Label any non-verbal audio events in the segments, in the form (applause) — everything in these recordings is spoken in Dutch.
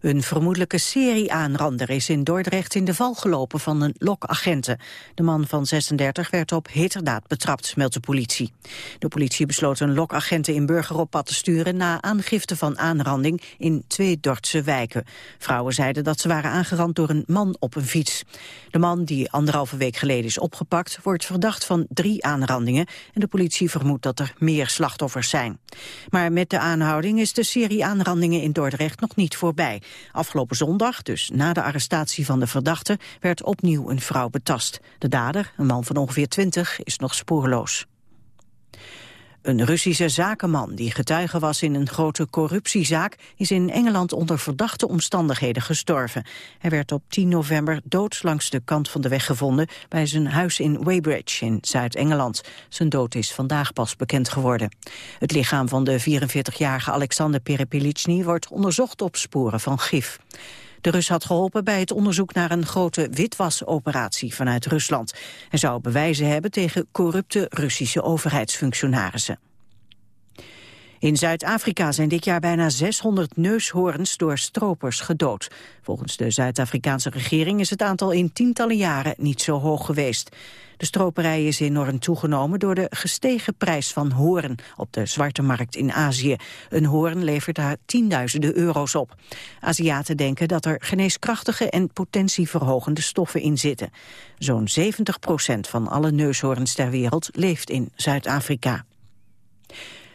Een vermoedelijke serie-aanrander is in Dordrecht in de val gelopen van een lokagenten. De man van 36 werd op heterdaad betrapt, meldt de politie. De politie besloot een lokagenten in Burger op pad te sturen... na aangifte van aanranding in twee Dordtse wijken. Vrouwen zeiden dat ze waren aangerand door een man op een fiets. De man, die anderhalve week geleden is opgepakt... wordt verdacht van drie aanrandingen... en de politie vermoedt dat er meer slachtoffers zijn. Maar met de aanhouding is de serie aanrandingen in Dordrecht nog niet voorbij. Afgelopen zondag, dus na de arrestatie van de verdachte, werd opnieuw een vrouw betast. De dader, een man van ongeveer 20, is nog spoorloos. Een Russische zakenman die getuige was in een grote corruptiezaak... is in Engeland onder verdachte omstandigheden gestorven. Hij werd op 10 november dood langs de kant van de weg gevonden... bij zijn huis in Weybridge in Zuid-Engeland. Zijn dood is vandaag pas bekend geworden. Het lichaam van de 44-jarige Alexander Perepelitsny... wordt onderzocht op sporen van gif. De Rus had geholpen bij het onderzoek naar een grote witwasoperatie vanuit Rusland. Hij zou bewijzen hebben tegen corrupte Russische overheidsfunctionarissen. In Zuid-Afrika zijn dit jaar bijna 600 neushoorns door stropers gedood. Volgens de Zuid-Afrikaanse regering is het aantal in tientallen jaren niet zo hoog geweest. De stroperij is enorm toegenomen door de gestegen prijs van hoorn op de zwarte markt in Azië. Een hoorn levert daar tienduizenden euro's op. Aziaten denken dat er geneeskrachtige en potentieverhogende stoffen in zitten. Zo'n 70 procent van alle neushoorns ter wereld leeft in Zuid-Afrika.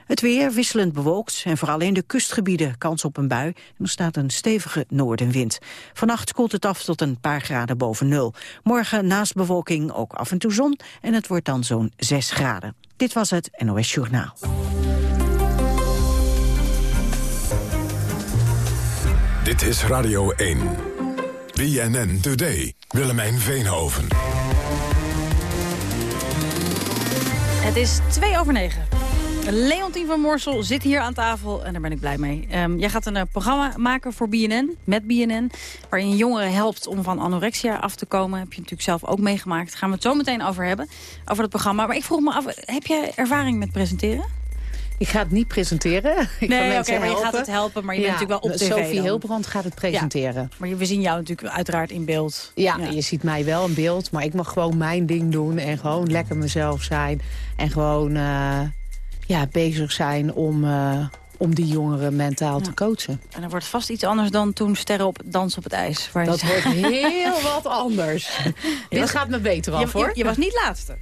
Het weer wisselend bewolkt en vooral in de kustgebieden kans op een bui. En er staat een stevige noordenwind. Vannacht koelt het af tot een paar graden boven nul. Morgen naast bewolking ook af en toe zon en het wordt dan zo'n 6 graden. Dit was het NOS Journaal. Dit is Radio 1. BNN Today. Willemijn Veenhoven. Het is 2 over 9. Leontien van Morsel zit hier aan tafel en daar ben ik blij mee. Um, jij gaat een uh, programma maken voor BNN, met BNN... waarin jongeren helpt om van anorexia af te komen. Heb je natuurlijk zelf ook meegemaakt. Daar gaan we het zo meteen over hebben, over dat programma. Maar ik vroeg me af, heb jij ervaring met presenteren? Ik ga het niet presenteren. (laughs) Ik nee, oké, okay, maar je gaat het helpen, maar je bent natuurlijk wel op tv Sophie Hilbrand gaat het presenteren. Ja, maar we zien jou natuurlijk uiteraard in beeld. Ja, ja, je ziet mij wel in beeld, maar ik mag gewoon mijn ding doen... en gewoon lekker mezelf zijn. En gewoon... Uh, ja, bezig zijn om, uh, om die jongeren mentaal te coachen. En dat wordt vast iets anders dan toen Sterren op Dans op het IJs. Waar dat wordt heel wat anders. (laughs) Dit gaat me beter af, je, hoor. Je, je was niet laatste.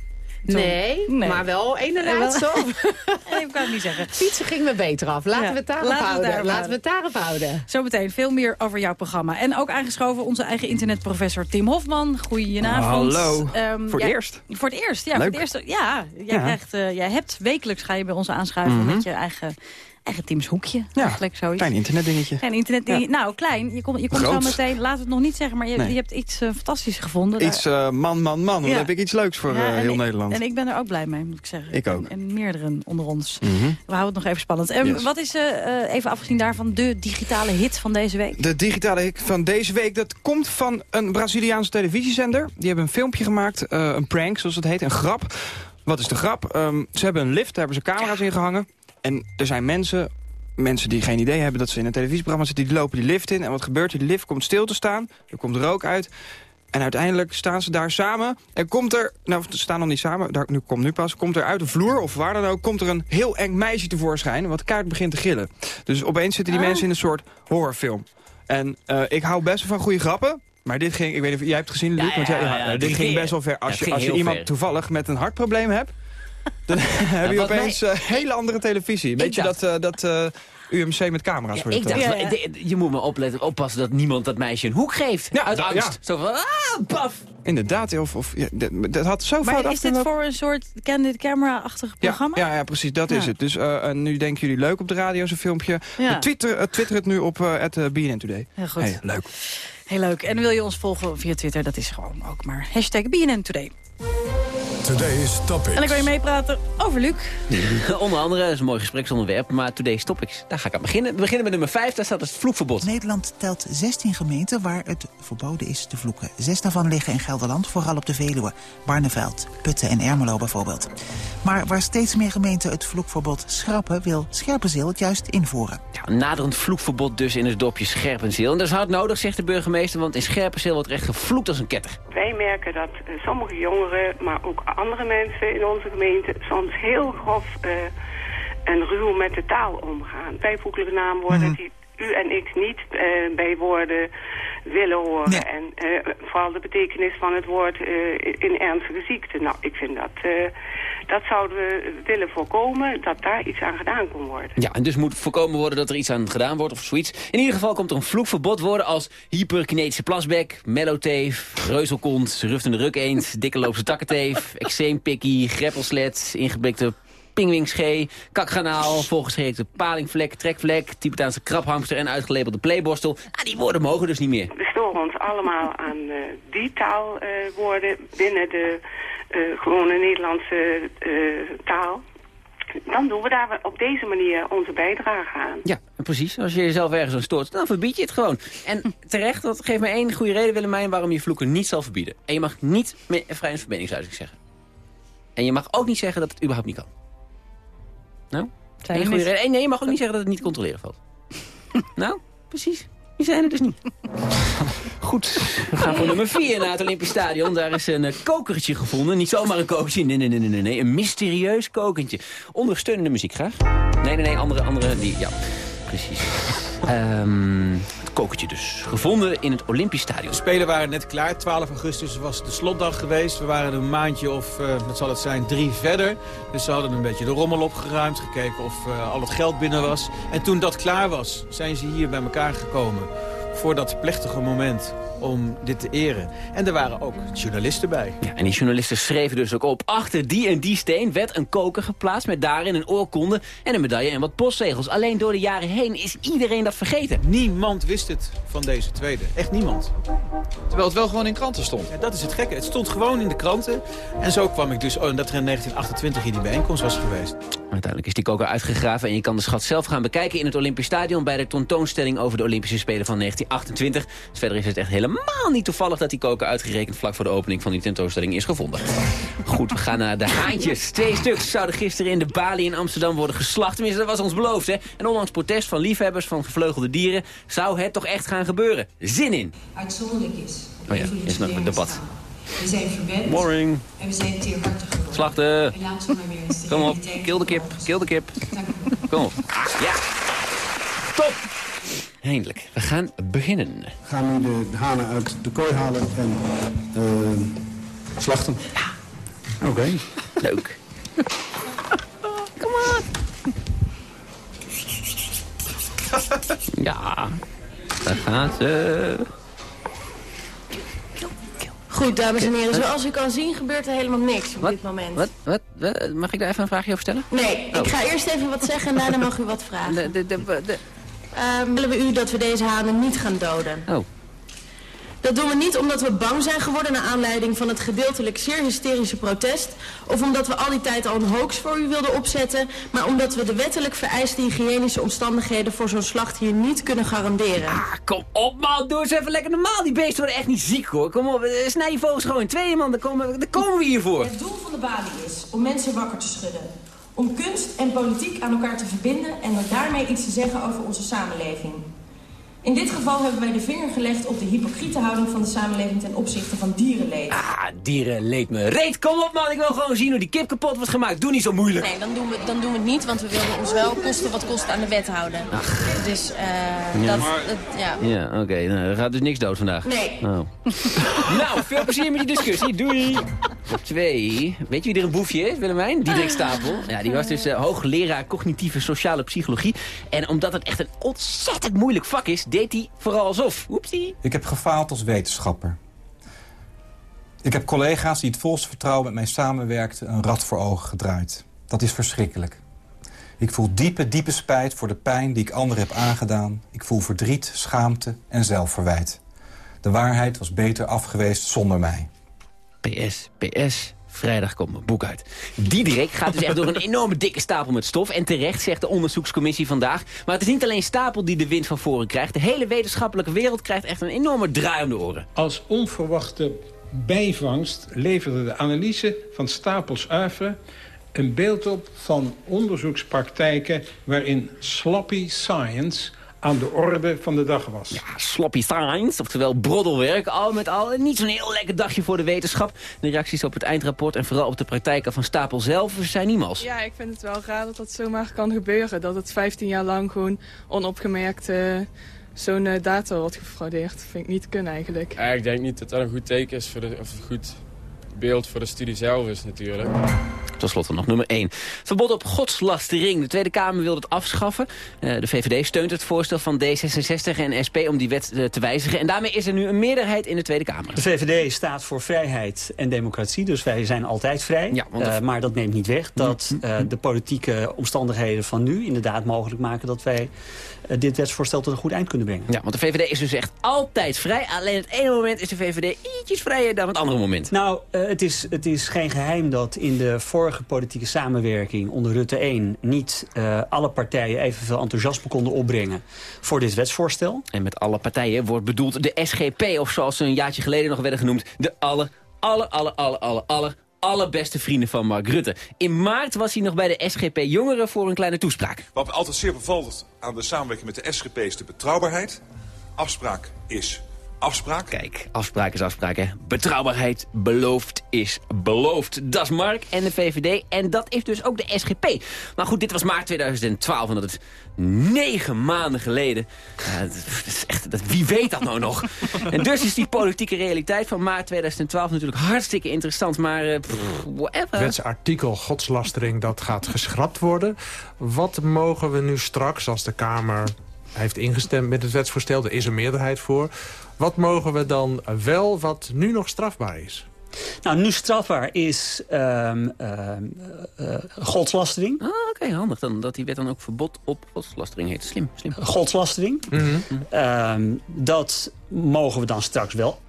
Nee, nee, maar wel inderdaad zo. (laughs) ik kan het niet zeggen. Fietsen ging me beter af. Laten we het daarop houden. Laten we het daarop houden. Zometeen veel meer over jouw programma. En ook aangeschoven onze eigen internetprofessor Tim Hofman. Goedenavond. hallo. Um, voor het eerst. Voor het eerst, ja. Voor het eerst, ja, jij, Krijgt, uh, jij hebt wekelijks ga je bij ons aanschuiven mm -hmm. met je eigen eigen Teams hoekje. Ja, eigenlijk zoiets. klein internetdingetje. Klein internetdingetje. Nou, klein. Je komt je komt zo meteen, laat het nog niet zeggen, maar je, je hebt iets uh, fantastisch gevonden. Iets uh, man, man, man. Dan heb ik iets leuks voor ja, uh, heel ik, Nederland. En ik ben er ook blij mee, moet ik zeggen. Ik ook. En, en meerdere onder ons. Mm -hmm. We houden het nog even spannend. En yes. wat is, even afgezien daarvan, de digitale hit van deze week? De digitale hit van deze week, dat komt van een Braziliaanse televisiezender. Die hebben een filmpje gemaakt, een prank, zoals het heet, een grap. Wat is de grap? Um, ze hebben een lift, daar hebben ze camera's in gehangen. En er zijn mensen mensen die geen idee hebben dat ze in een televisieprogramma zitten... die lopen die lift in en wat gebeurt er? Die lift komt stil te staan, er komt rook uit... En uiteindelijk staan ze daar samen. En komt er, nou ze staan nog niet samen, daar, nu komt nu pas... komt er uit de vloer, of waar dan ook, komt er een heel eng meisje tevoorschijn... wat kaart begint te gillen. Dus opeens zitten die oh. mensen in een soort horrorfilm. En uh, ik hou best van goede grappen... Maar dit ging, ik weet niet of jij hebt gezien, Luc, ja, want jij, ja, ja, dit ging best wel ver. Als je, als je iemand ver. toevallig met een hartprobleem hebt, (laughs) dan heb je opeens een uh, hele andere televisie. Weet je dat, uh, dat uh, UMC met camera's ja, ik dacht, ja, Je moet me opletten, oppassen dat niemand dat meisje een hoek geeft. Ja, uit angst. Zo van, ah, paf. Inderdaad, of, of ja, dat, had zo maar fout is dit voor een soort candid camera-achtig programma? Ja, ja, precies, dat is het. Dus uh, nu denken jullie leuk op de radio, zo'n filmpje. Twitter, uh, Twitter het nu op uh, BNN Today. Heel goed. Hey, leuk. Heel leuk. En wil je ons volgen via Twitter, dat is gewoon ook maar hashtag BNN Today. Today's Topics. En dan kan je meepraten over Luc. (laughs) Onder andere, dat is een mooi gespreksonderwerp, maar Today's Topics, daar ga ik aan beginnen. We beginnen met nummer 5, daar staat het vloekverbod. Nederland telt 16 gemeenten waar het verboden is te vloeken. Zes daarvan liggen in Gelderland, vooral op de Veluwe. Barneveld, Putten en Ermelo bijvoorbeeld. Maar waar steeds meer gemeenten het vloekverbod schrappen... wil Scherpenzeel het juist invoeren. Ja, een naderend vloekverbod dus in het dorpje Scherpenzeel. En dat is hard nodig, zegt de burgemeester, want in Scherpenzeel wordt echt gevloekt als een ketter. Wij merken dat sommige jongeren, maar ook andere mensen in onze gemeente... soms heel grof eh, en ruw met de taal omgaan. Bijvoeglijke naamwoorden die u en ik niet eh, bij woorden willen horen. Nee. En eh, vooral de betekenis van het woord in ernstige ziekte. Nou, ik vind dat... eh, dat zouden we willen voorkomen, dat daar iets aan gedaan kon worden. Ja, en dus moet voorkomen worden dat er iets aan gedaan wordt of zoiets. In ieder geval komt er een vloekverbod worden als hyperkinetische plasbek, mellowteef, reuzelkont, ruftende rukeend, dikke loopse takkenteef, (laughs) eczeempikkie, greppelslet, ingeblikte pingwingschee, kakgranaal, volgeschreven palingvlek, trekvlek, Tibetaanse krabhamster en uitgelabelde playborstel. Ah, die woorden mogen dus niet meer. We storen ons allemaal aan eh, die taalwoorden binnen de eh, gewone Nederlandse eh, taal. Dan doen we daar op deze manier onze bijdrage aan. Ja, precies. Als je jezelf ergens aan stoort, dan verbied je het gewoon. En terecht, dat geeft me één goede reden, Willemijn, waarom je vloeken niet zal verbieden. En je mag niet meer vrij een verbindingsuiting zeggen. En je mag ook niet zeggen dat het überhaupt niet kan. Nou? Er goede reden. En nee, je mag ook niet zeggen dat het niet te controleren valt. (laughs) nou, precies. Die zijn er dus niet. (laughs) Goed, we gaan voor nummer 4 naar het Olympisch Stadion. Daar is een eh, kokertje gevonden. Niet zomaar een kokertje, nee, nee, nee, nee, nee, nee. Een mysterieus kokertje. Ondersteunende muziek graag. Nee, nee, nee, andere, andere, die, ja, precies. (laughs) Ehm, kokertje dus. Gevonden in het Olympisch Stadion. De Spelen waren net klaar. 12 augustus was de slotdag geweest. We waren een maandje of, eh, wat zal het zijn, drie verder. Dus ze hadden een beetje de rommel opgeruimd. Gekeken of eh, al het geld binnen was. En toen dat klaar was, zijn ze hier bij elkaar gekomen. Voor dat plechtige moment om dit te eren. En er waren ook journalisten bij. Ja, en die journalisten schreven dus ook op. Achter die en die steen werd een koker geplaatst met daarin een oorkonde en een medaille en wat postzegels. Alleen door de jaren heen is iedereen dat vergeten. Niemand wist het van deze tweede. Echt niemand. Terwijl het wel gewoon in kranten stond. Ja, dat is het gekke. Het stond gewoon in de kranten. En zo kwam ik dus, oh, dat er in 1928 hier die bijeenkomst was geweest. Uiteindelijk is die koker uitgegraven en je kan de schat zelf gaan bekijken in het Olympisch Stadion bij de tentoonstelling over de Olympische Spelen van 1928. Dus verder is het echt helemaal niet toevallig dat die koker uitgerekend vlak voor de opening van die tentoonstelling is gevonden. Goed, we gaan naar de haantjes. Twee stuks zouden gisteren in de Bali in Amsterdam worden geslacht. Tenminste, dat was ons beloofd, hè. En ondanks protest van liefhebbers van gevleugelde dieren zou het toch echt gaan gebeuren. Zin in. uitzonderlijk is. Oh ja, is nog een debat. We zijn verwend Morning. en we zijn teerhartig geworden. Slachten. En laten we maar weer eens de Kom op, kill de kip, kill de kip. Dank u. Kom op. Ja. Top. Eindelijk, we gaan beginnen. gaan nu de hanen uit de kooi halen en eh, slachten. Oké. Leuk. Ja, daar gaat ze. Goed, dames en heren, zoals u kan zien gebeurt er helemaal niks op Wat? dit moment. Wat? Wat? Wat? Mag ik daar even een vraagje over stellen? Nee, Oh. ik ga eerst even wat zeggen en daarna mag u wat vragen. De, de, de, Ehm, willen we u dat we deze hanen niet gaan doden? Oh. Dat doen we niet omdat we bang zijn geworden naar aanleiding van het gedeeltelijk zeer hysterische protest. Of omdat we al die tijd al een hoax voor u wilden opzetten. Maar omdat we de wettelijk vereiste hygiënische omstandigheden voor zo'n slacht hier niet kunnen garanderen. Ah, kom op man, doe eens even lekker normaal. Die beesten worden echt niet ziek hoor. Kom op, eh, snij je vogels gewoon in tweeën man, daar komen, daar komen we hier voor. Het doel van de balie is om mensen wakker te schudden. Om kunst en politiek aan elkaar te verbinden en daarmee iets te zeggen over onze samenleving. In dit geval hebben wij de vinger gelegd op de hypocriete houding van de samenleving ten opzichte van dierenleed. Ah, dieren leed me reet. Kom op man, ik wil gewoon zien hoe die kip kapot wordt gemaakt. Doe niet zo moeilijk. Nee, dan doen, we, dan doen we het niet, want we wilden ons wel kosten wat kost aan de wet houden. Dus eh dat, dat- ja. Ja, oké. nou, er gaat dus niks dood vandaag. Nee. Oh. (laughs) nou, veel plezier met je discussie. Doei. Op twee. Weet je wie er een boefje is, Willemijn? Diederik Stapel. Ja, die was dus eh, hoogleraar cognitieve sociale psychologie. En omdat het echt een ontzettend moeilijk vak is, deed hij vooral alsof. Oepsie. Ik heb gefaald als wetenschapper. Ik heb collega's die het volste vertrouwen met mij samenwerkten... een rad voor ogen gedraaid. Dat is verschrikkelijk. Ik voel diepe, diepe spijt voor de pijn die ik anderen heb aangedaan. Ik voel verdriet, schaamte en zelfverwijt. De waarheid was beter af geweest zonder mij. PS, PS. Vrijdag komt mijn boek uit. Diederik gaat dus echt door een (laughs) enorme dikke stapel met stof. En terecht, zegt de onderzoekscommissie vandaag. Maar het is niet alleen stapel die de wind van voren krijgt. De hele wetenschappelijke wereld krijgt echt een enorme draai om de oren. Als onverwachte bijvangst leverde de analyse van Stapels oeuvre een beeld op van onderzoekspraktijken waarin sloppy science aan de orde van de dag was. Ja, sloppy science, oftewel broddelwerk, al met al. Niet zo'n heel lekker dagje voor de wetenschap. De reacties op het eindrapport en vooral op de praktijken van Stapel zelf zijn niet mals. Ja, ik vind het wel raar dat dat zomaar kan gebeuren. Dat het 15 jaar lang gewoon onopgemerkt uh, zo'n uh, data wordt gefraudeerd. vind ik niet kunnen eigenlijk. Ja, ik denk niet dat dat een goed teken is, voor de, of goed beeld voor de studie zelf is natuurlijk. Tot slot nog nummer 1. Verbod op godslastering. De Tweede Kamer wil het afschaffen. Uh, de VVD steunt het voorstel van D66 en SP om die wet uh, te wijzigen. En daarmee is er nu een meerderheid in de Tweede Kamer. De VVD staat voor vrijheid en democratie. Dus wij zijn altijd vrij. Ja, want uh, maar dat neemt niet weg dat de politieke omstandigheden van nu inderdaad mogelijk maken dat wij dit wetsvoorstel tot een goed eind kunnen brengen. Ja, want de VVD is dus echt altijd vrij. Alleen het ene moment is de VVD ietsjes vrijer dan het andere moment. Nou, het, is, het is geen geheim dat in de vorige politieke samenwerking onder Rutte 1... niet uh, alle partijen evenveel enthousiasme konden opbrengen voor dit wetsvoorstel. En met alle partijen wordt bedoeld de SGP... of zoals ze een jaartje geleden nog werden genoemd... de alle, alle, alle, alle, alle, alle allerbeste vrienden van Mark Rutte. In maart was hij nog bij de SGP Jongeren voor een kleine toespraak. Wat me altijd zeer bevalt aan de samenwerking met de SGP is de betrouwbaarheid. Afspraak is afspraak. Kijk, afspraak is afspraak, hè. Betrouwbaarheid, beloofd is beloofd. Dat is Mark en de VVD en dat is dus ook de SGP. Maar goed, dit was maart 2012 en dat is negen maanden geleden. Ja, dat is echt, dat, wie weet dat nou nog? en dus is die politieke realiteit van maart 2012 natuurlijk hartstikke interessant. Maar uh, pff, whatever. Wetsartikel godslastering, dat gaat geschrapt worden. Wat mogen we nu straks als de Kamer heeft ingestemd met het wetsvoorstel. Er is een meerderheid voor. Wat mogen we dan wel wat nu nog strafbaar is? Nou, nu strafbaar is um, uh, uh, godslastering. Ah, oké, okay, handig. Dan, dat die wet dan ook verbod op godslastering heet. Slim, slim. Godslastering. Mm -hmm. um, dat mogen we dan straks wel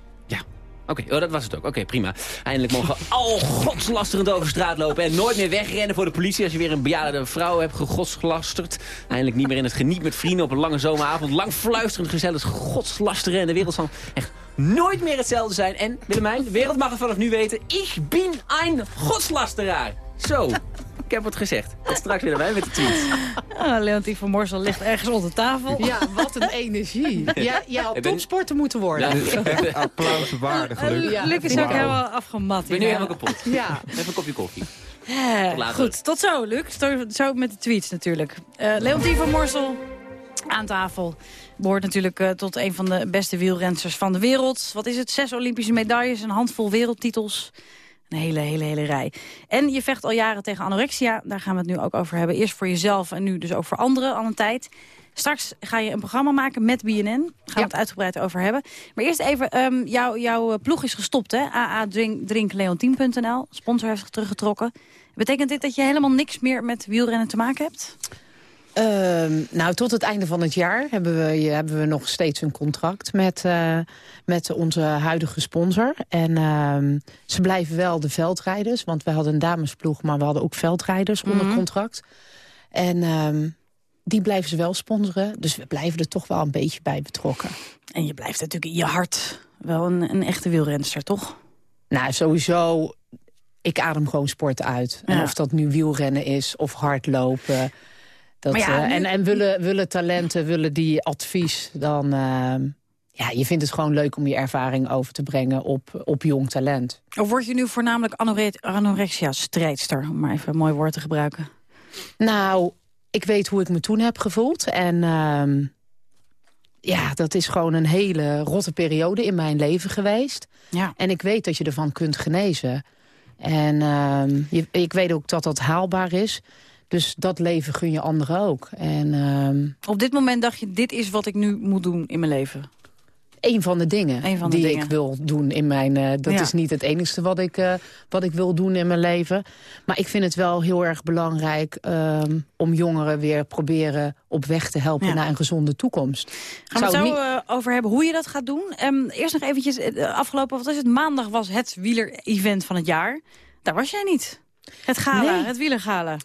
Oké, oh, dat was het ook. Oké, prima. Eindelijk mogen (laughs) al godslasterend over straat lopen... en nooit meer wegrennen voor de politie als je weer een bejaarde vrouw hebt gegodslasterd. Eindelijk niet meer in het geniet met vrienden op een lange zomeravond. Lang fluisterend gezellig godslasteren en de wereld zal echt nooit meer hetzelfde zijn. En Willemijn, de wereld mag het vanaf nu weten... Ik ben een godslasteraar. Zo. Ik heb wat gezegd. Tot straks weer bij met de tweet. Oh, Leontien van Morsel ligt ergens onder tafel. Ja, wat een energie. Ja, jij had topsporter moeten worden. Ja, applaus waardig, Luc. Ja, Luc is ook helemaal afgemat. Ik ben nu helemaal kapot. Ja. Even een kopje koffie. Eh, goed, tot zo, Luc. Zo met de tweets natuurlijk. Uh, Leontien van Morsel aan tafel. Behoort natuurlijk uh, tot een van de beste wielrensters van de wereld. Wat is het? Zes Olympische medailles, een handvol wereldtitels. Een hele, hele, hele rij. En je vecht al jaren tegen anorexia. Daar gaan we het nu ook over hebben. Eerst voor jezelf en nu dus ook voor anderen al een tijd. Straks ga je een programma maken met BNN. Gaan we het uitgebreid over hebben. Maar eerst even, um, jou, jouw ploeg is gestopt, hè? aadrinkleontien.nl. Sponsor heeft zich teruggetrokken. Betekent dit dat je helemaal niks meer met wielrennen te maken hebt? Uh, nou, tot het einde van het jaar hebben we, hebben we nog steeds een contract met, uh, met onze huidige sponsor. En uh, ze blijven wel de veldrijders, want we hadden een damesploeg... maar we hadden ook veldrijders mm -hmm. onder contract. En uh, die blijven ze wel sponsoren, dus we blijven er toch wel een beetje bij betrokken. En je blijft natuurlijk in je hart wel een, een echte wielrenster, toch? Nou, sowieso ik adem gewoon sport uit. Ja. En of dat nu wielrennen is of hardlopen... Dat, ja, nu... en en willen, willen talenten, willen die advies, dan... Uh, ja, je vindt het gewoon leuk om je ervaring over te brengen op, op jong talent. Of word je nu voornamelijk anorexia-strijdster, om maar even een mooi woord te gebruiken? Nou, ik weet hoe ik me toen heb gevoeld. En uh, ja, dat is gewoon een hele rotte periode in mijn leven geweest. Ja. En ik weet dat je ervan kunt genezen. En uh, je, ik weet ook dat dat haalbaar is. Dus dat leven gun je anderen ook. En, uh, Op dit moment dacht je, dit is wat ik nu moet doen in mijn leven? Een van de dingen van de die dingen. ik wil doen in mijn... Uh, dat ja. is niet het enige wat ik, uh, wat ik wil doen in mijn leven. Maar ik vind het wel heel erg belangrijk... Uh, om jongeren weer proberen op weg te helpen ja. naar een gezonde toekomst. Gaan we het zo niet... over hebben hoe je dat gaat doen. Um, eerst nog eventjes, afgelopen, wat is het, maandag was het wieler-event van het jaar. Daar was jij niet. Het gala, Nee. het wielergala.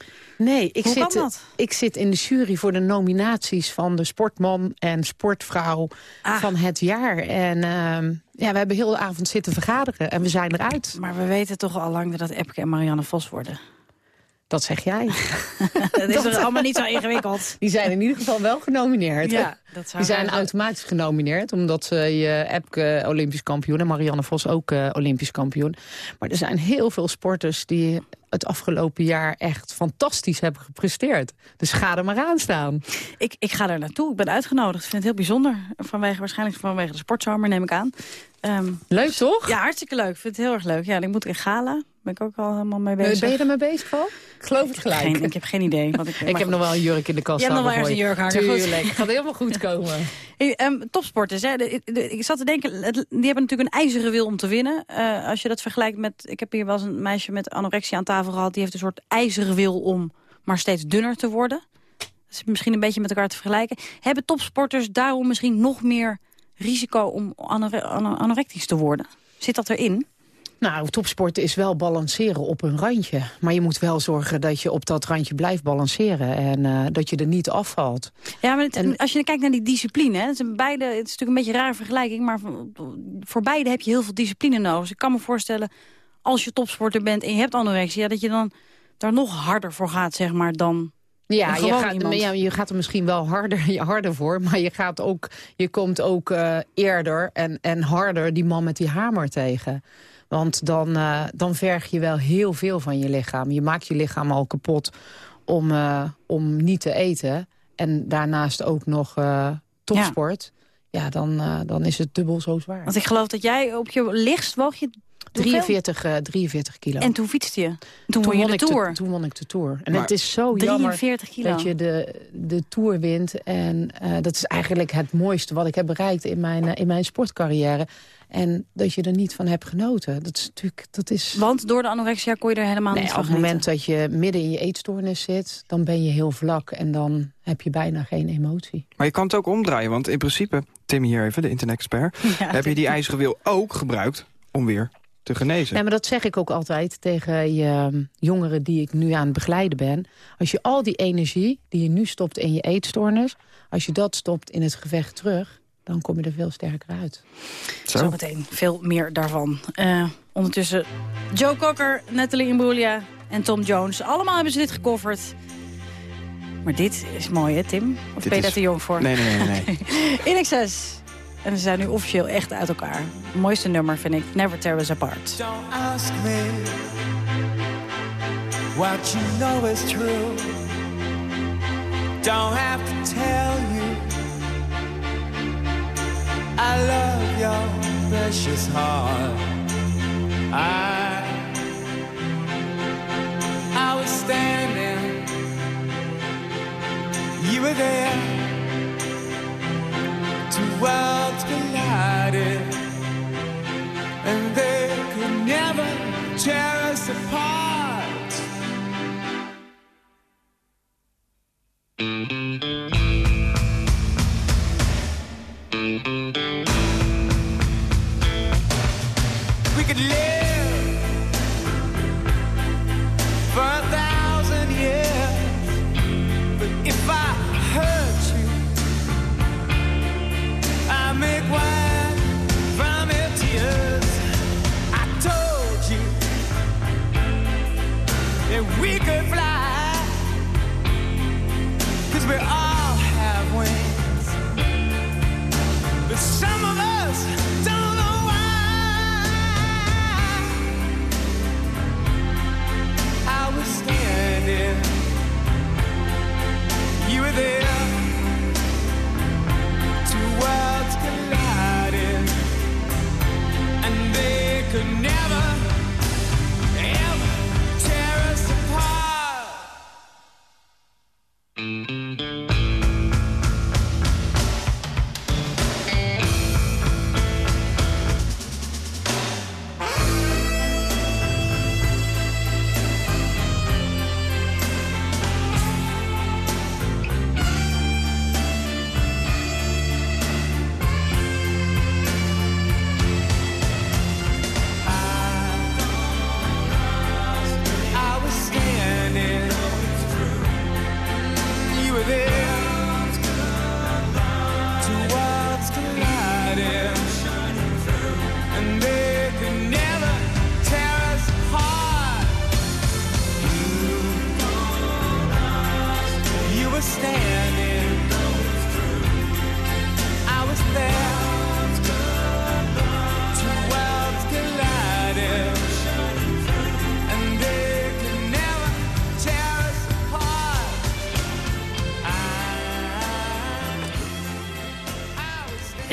Nee, ik Hoe zit, kan dat? ik zit in de jury voor de nominaties van de sportman en sportvrouw Ah. van het jaar. En ehm, ja, we hebben heel de avond zitten vergaderen en we zijn eruit. Maar we weten toch al lang dat Epke en Marianne Vos worden. Dat zeg jij. (laughs) Dat is (laughs) allemaal niet zo ingewikkeld. Die zijn in ieder geval wel genomineerd. Ja, dat zou Die zijn automatisch genomineerd, omdat ze je Epke Olympisch kampioen en Marianne Vos ook eh, Olympisch kampioen. Maar er zijn heel veel sporters die het afgelopen jaar echt fantastisch hebben gepresteerd. Dus ga er maar aan staan. Ik, ik ga daar naartoe. Ik ben uitgenodigd. Ik vind het heel bijzonder. Vanwege, waarschijnlijk vanwege de sportzomer, neem ik aan. Ehm, Leuk, toch? Ja, hartstikke leuk. Ik vind het heel erg leuk. Ja, ik moet in Gala. Ben ik ook al helemaal mee bezig. Ben je ermee bezig al? Ik geloof het gelijk. Geen, ik heb geen idee. Wat ik, (laughs) Ik heb nog wel een jurk in de kast Je hebt nog wel ergens een jurk hangen. Tuurlijk, gaat helemaal goed komen. (laughs) Hey, ehm, topsporters, hè. De- de- ik zat te denken, het- die hebben natuurlijk een ijzeren wil om te winnen. Eh, als je dat vergelijkt met, ik heb hier wel eens een meisje met anorexia aan tafel gehad. Die heeft een soort ijzeren wil om maar steeds dunner te worden. Dat is misschien een beetje met elkaar te vergelijken. Hebben topsporters daarom misschien nog meer risico om anore- ano- anorectisch te worden? Zit dat erin? Nou, topsporten is wel balanceren op een randje. Maar je moet wel zorgen dat je op dat randje blijft balanceren. En eh, dat je er niet afvalt. Ja, maar het- als je kijkt naar die discipline, hè, het, zijn beide, het is natuurlijk een beetje een rare vergelijking, maar voor, voor beide heb je heel veel discipline nodig. Dus ik kan me voorstellen, als je topsporter bent en je hebt anorexia, dat je dan daar nog harder voor gaat, zeg maar, dan Ja, je gaat, ja, je gaat er misschien wel harder, (laughs) je harder voor. Maar je, gaat ook, je komt ook eh, eerder en, en harder die man met die hamer tegen. Want dan, eh, dan verg je wel heel veel van je lichaam. Je maakt je lichaam al kapot om, eh, om niet te eten. En daarnaast ook nog eh, topsport. Ja, dan, dan is het dubbel zo zwaar. Want ik geloof dat jij op je lichtst woog je... hoeveel? 43, eh, 43 kilo. En toen fietste je? Toen, won je de ik Tour? toen won ik de Tour. En Maar het is zo jammer 43 kilo. dat je de, de Tour wint. En eh, dat is eigenlijk het mooiste wat ik heb bereikt in mijn, eh, in mijn sportcarrière. En dat je er niet van hebt genoten. Dat is natuurlijk... Dat is... Want door de anorexia kon je er helemaal Nee, niet op van het moment dat je midden in je eetstoornis zit... dan ben je heel vlak en dan heb je bijna geen emotie. Maar je kan het ook omdraaien, want in principe, Tim hier even, de internet-expert... (laughs) heb je die ijzeren wil ook gebruikt om weer te genezen. Ja, maar dat zeg ik ook altijd tegen je um, jongeren die ik nu aan het begeleiden ben. Als je al die energie die je nu stopt in je eetstoornis... als je dat stopt in het gevecht terug, dan kom je er veel sterker uit. Zometeen veel meer daarvan. Eh, ondertussen Joe Cocker, Natalie Imbruglia en Tom Jones. Allemaal hebben ze dit gecoverd. Maar dit is mooi, hè, Tim? Of Dit ben je is- daar te jong voor? Nee, nee, nee, nee. (laughs) In excess. En ze zijn nu officieel echt uit elkaar. Het mooiste nummer vind ik Never Tear Us Apart. Don't ask me what you know is true. Don't have to tell you I love your precious heart. I I was standing, you were there. Two worlds collided and they could never tear us apart.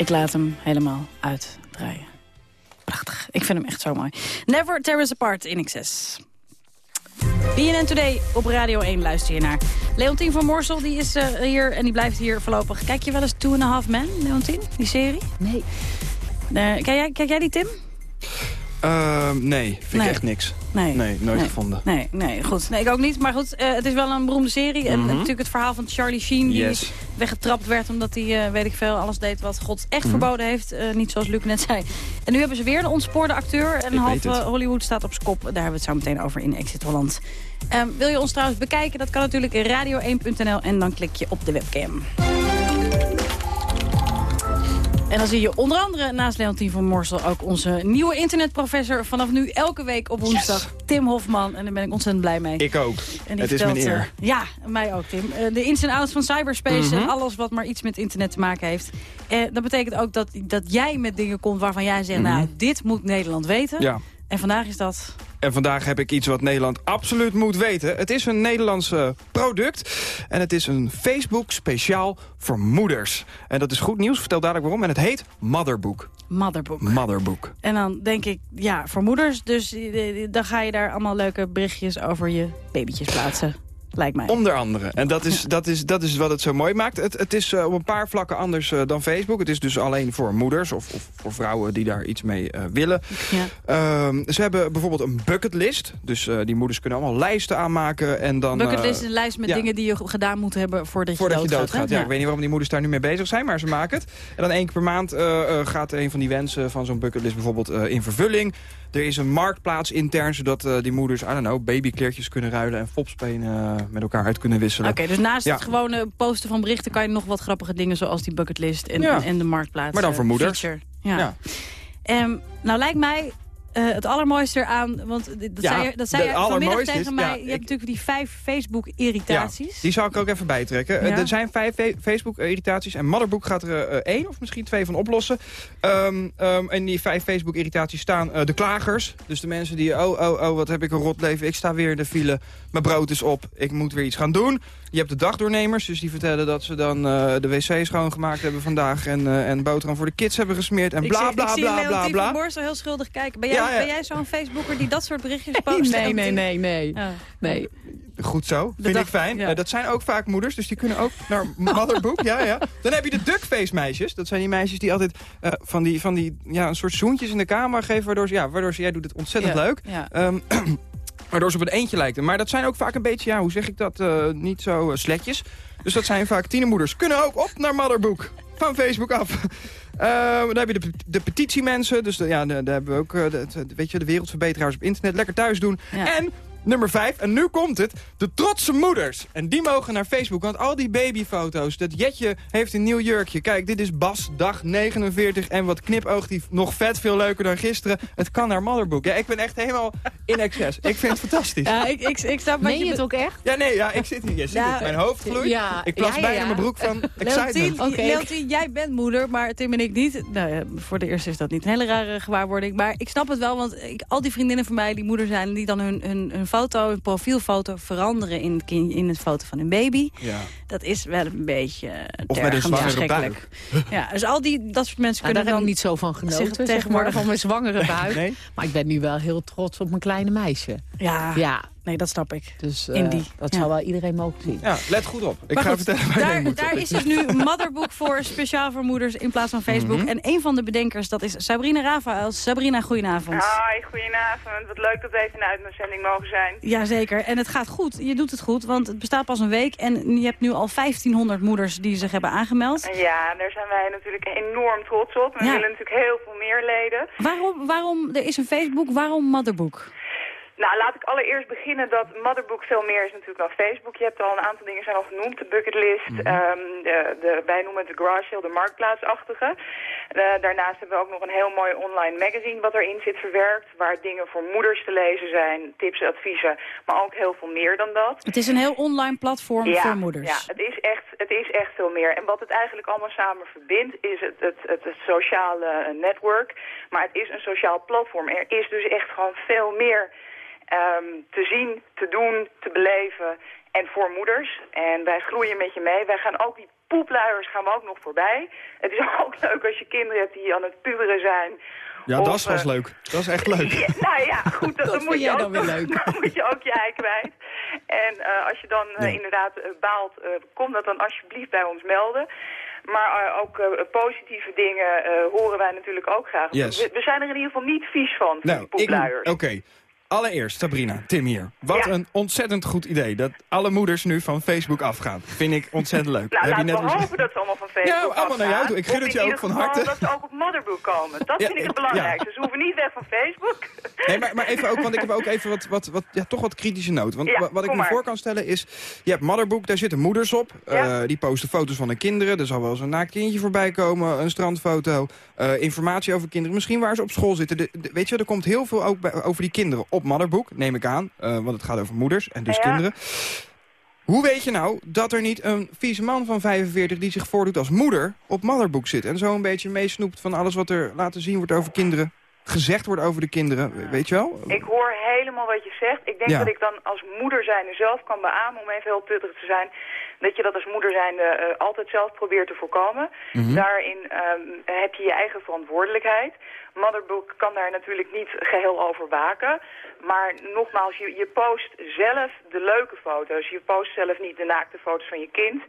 Ik laat hem helemaal uitdraaien. Prachtig. Ik vind hem echt zo mooi. Never Tear Us Apart in excess. BNN Today op Radio 1 luister je naar. Leontien van Morsel die is eh, hier en die blijft hier voorlopig. Kijk je wel eens Two and a Half Men, Leontien? Die serie? Nee. kijk, jij, kijk jij die, Tim? Ehm, nee, vind Nee. ik echt niks. Nee. Nee, nooit Nee. gevonden. Nee, nee, goed. Nee, ik ook niet. Maar goed, eh, het is wel een beroemde serie. En Mhm. natuurlijk het verhaal van Charlie Sheen... die weggetrapt werd omdat hij, eh, weet ik veel, alles deed wat God echt Mhm. verboden heeft. Eh, niet zoals Luc net zei. En nu hebben ze weer een ontspoorde acteur. En half Hollywood staat op zijn kop. Daar hebben we het zo meteen over in Exit Holland. Ehm, wil je ons trouwens bekijken? Dat kan natuurlijk in radio1.nl. En dan klik je op de webcam. En dan zie je onder andere naast Leontien van Morsel... ook onze nieuwe internetprofessor vanaf nu elke week op woensdag. Tim Hofman. En daar ben ik ontzettend blij mee. Ik ook. En Het is mijn vertelt, eer. eh, ja, mij ook, Tim. Eh, de ins en outs van cyberspace en Mhm. alles wat maar iets met internet te maken heeft. Eh, dat betekent ook dat, dat jij met dingen komt waarvan jij zegt... Mhm. nou, dit moet Nederland weten. Ja. En vandaag is dat... En vandaag heb ik iets wat Nederland absoluut moet weten. Het is een Nederlands eh, product. En het is een Facebook speciaal voor moeders. En dat is goed nieuws, vertel dadelijk waarom. En het heet Motherbook. Motherbook. Motherbook. En dan denk ik, ja, voor moeders. Dus eh, dan ga je daar allemaal leuke berichtjes over je babytjes plaatsen. Lijkt mij. Onder andere. En dat is, dat is, dat is wat het zo mooi maakt. Het, het is eh, op een paar vlakken anders eh, dan Facebook. Het is dus alleen voor moeders of, of voor vrouwen die daar iets mee eh, willen. Ja. Ehm, ze hebben bijvoorbeeld een bucketlist. Dus die moeders kunnen allemaal lijsten aanmaken. En dan, Bucketlist is een lijst met ja. dingen die je gedaan moet hebben voordat je Voordat je doodgaat. doodgaat. hè? Ja, ik weet niet waarom die moeders daar nu mee bezig zijn, maar ze maken het. En dan één keer per maand gaat een van die wensen van zo'n bucketlist bijvoorbeeld in vervulling. Er is een marktplaats intern, zodat eh, die moeders, I don't know, babykleertjes kunnen ruilen en fopspenen eh, met elkaar uit kunnen wisselen. Oké, dus naast Ja. het gewone posten van berichten... kan je nog wat grappige dingen zoals die bucketlist en, Ja. en, de marktplaats. Maar dan eh, voor moeders. feature. Ja. Ja. Ehm, nou lijkt mij eh, het allermooiste eraan... want dat Ja, zei, je- dat zei vanmiddag tegen is- mij... ja, je ik- hebt natuurlijk die vijf Facebook-irritaties. Ja, die zal ik ook even bijtrekken. Eh, Ja. Er zijn vijf Facebook-irritaties en Motherbook gaat er eh, één of misschien twee van oplossen. Ehm, en die vijf Facebook-irritaties staan eh, de klagers. Dus de mensen die, oh, oh, oh, wat heb ik een rot leven. Ik sta weer in de file, mijn brood is op, ik moet weer iets gaan doen. Je hebt de dagdoornemers, dus die vertellen dat ze dan eh, de wc schoongemaakt hebben vandaag... en, eh, en boterham voor de kids hebben gesmeerd en Ik bla zie- bla ik zie bla bla bla. van Borstel heel schuldig kijken. Ben jij, Ja. Ben jij zo'n Facebooker die dat soort berichtjes post? nee, nee, nee, nee. Oh. nee. Goed zo, De vind dag- ik fijn. ja. Eh, dat zijn ook vaak moeders, dus die kunnen ook naar (laughs) Motherbook. ja, ja. Dan heb je de duckface meisjes. Dat zijn die meisjes die altijd eh, van die, van die ja, een soort zoentjes in de camera geven. Waardoor ze, ja, waardoor ze, jij doet het ontzettend Ja, leuk. ja. Ehm, (clears throat) waardoor ze op een eentje lijken. Maar dat zijn ook vaak een beetje, ja, hoe zeg ik dat, eh, niet zo sletjes. Dus dat zijn vaak tienermoeders. Kunnen ook op naar Motherbook. Van Facebook af. Eh, dan heb je de, de petitiemensen. Dus de- ja, daar hebben we ook, eh, de, de- weet je, de wereldverbeteraars op internet. Lekker thuis doen. Ja. En nummer vijf, en nu komt het, de trotse moeders. En die mogen naar Facebook, want al die babyfoto's, dat Jetje heeft een nieuw jurkje. Kijk, dit is Bas, dag 49 en wat knipoogt die nog vet veel leuker dan gisteren. Het kan naar Motherbook. Ja, ik ben echt helemaal in excess. Ik vind het fantastisch. Ja, ik, ik, ik snap wat Meen je het ook echt? Ja, nee, ja, ik zit hier. Je ziet Ja, het, mijn hoofd gloeit. ja, ik plas ja, ja, bijna ja. mijn broek van (laughs) excitement. Leontien, jij bent moeder, maar Tim en ik niet. Nou, ja, voor de eerste is dat niet een hele rare gewaarwording. Maar ik snap het wel, want ik, al die vriendinnen van mij die moeder zijn... die dan hun, hun, hun foto, hun profielfoto veranderen in het, in het foto van hun baby. Ja. Dat is wel een beetje uh, Of met een zwangere verschrikkelijk. (laughs) Ja, dus al die, dat soort mensen Nou, kunnen daar heb dan... ik niet zo van genoten, zeggen zeg maar, tegenwoordig- van mijn zwangere (laughs) buik. Nee? Maar ik ben nu wel heel trots op mijn kleine meisje. Ja, Ja, nee, dat snap ik. dus eh, dat ja. zou wel iedereen mogen zien. Ja, let goed op. Ik Maar ga goed, vertellen waar daar, daar is dus nu (laughs) Motherbook voor, speciaal voor moeders in plaats van Facebook. Mhm. En een van de bedenkers, dat is Sabrina Rafael. Sabrina, goedenavond. Hoi, goedenavond. Wat leuk dat we even in de uitzending mogen zijn. Jazeker, en het gaat goed. Je doet het goed, want het bestaat pas een week. En je hebt nu al 1500 moeders die zich hebben aangemeld. En ja, daar zijn wij natuurlijk enorm trots op. We Ja. willen natuurlijk heel veel meer leden. Waarom, waarom, er is een Facebook, waarom Motherbook? Nou, laat ik allereerst beginnen dat Motherbook veel meer is natuurlijk dan Facebook. Je hebt al een aantal dingen zijn al genoemd. De bucketlist, ehm, de, de, wij noemen het de garage sale, de marktplaatsachtige. Eh, daarnaast hebben we ook nog een heel mooi online magazine wat erin zit verwerkt. Waar dingen voor moeders te lezen zijn, tips, adviezen, maar ook heel veel meer dan dat. Het is een heel online platform ja, voor moeders. Ja, het is, echt, het is echt veel meer. En wat het eigenlijk allemaal samen verbindt is het, het, het, het sociale eh, network. Maar het is een sociaal platform. Er is dus echt gewoon veel meer ehm, te zien, te doen, te beleven. en voor moeders. En wij groeien met je mee. Wij gaan ook die poepluiers gaan we ook nog voorbij. Het is (laughs) ook leuk als je kinderen hebt die aan het puberen zijn. Ja, Of, dat is pas eh, leuk. Dat is echt leuk. ja, nou ja, goed, (laughs) dat, Dat dan, moet vind je jij ook, dan weer leuk. (laughs) dan moet je ook je ei kwijt. En eh, als je dan eh, inderdaad baalt, eh, kom dat dan alsjeblieft bij ons melden. Maar eh, ook eh, positieve dingen eh, horen wij natuurlijk ook graag. Yes. We, we zijn er in ieder geval niet vies van, van die Nou, poepluiers. Oké. Allereerst, Sabrina, Tim hier. Wat Ja. een ontzettend goed idee dat alle moeders nu van Facebook afgaan. Vind ik ontzettend leuk. (laughs) Nou, Heb je laten we hopen dat ze allemaal van Facebook Ja, allemaal naar jou afgaan. toe. Ik gun het je ook van harte. dat ze ook op Motherbook komen. Dat Ja, vind ik het ja. belangrijkste. Ze hoeven niet weg van Facebook. (laughs) Nee, maar, maar even ook, want ik heb ook even wat, wat, wat ja, toch wat kritische noot. Want Ja, wa- wat ik me voor kan stellen is, je hebt Motherbook, daar zitten moeders op. Eh, die posten foto's van hun kinderen. Er zal wel eens een naakt kindje voorbij komen, een strandfoto. eh, informatie over kinderen, misschien waar ze op school zitten. De, de- weet je, er komt heel veel ook bij- over die kinderen op Motherbook, neem ik aan. eh, want het gaat over moeders en dus Ja. kinderen. Hoe weet je nou dat er niet een vieze man van 45 die zich voordoet als moeder op Motherbook zit? En zo een beetje meesnoept van alles wat er laten zien wordt over kinderen. Gezegd wordt over de kinderen, weet je wel? Ik hoor helemaal wat je zegt. Ik denk Ja. dat ik dan als moeder zijnde zelf kan beamen, om even heel tuttig te zijn, dat je dat als moeder zijnde eh, altijd zelf probeert te voorkomen. Mhm. Daarin ehm, heb je je eigen verantwoordelijkheid. Motherbook kan daar natuurlijk niet geheel over waken. Maar nogmaals, je, je post zelf de leuke foto's. Je post zelf niet de naakte foto's van je kind.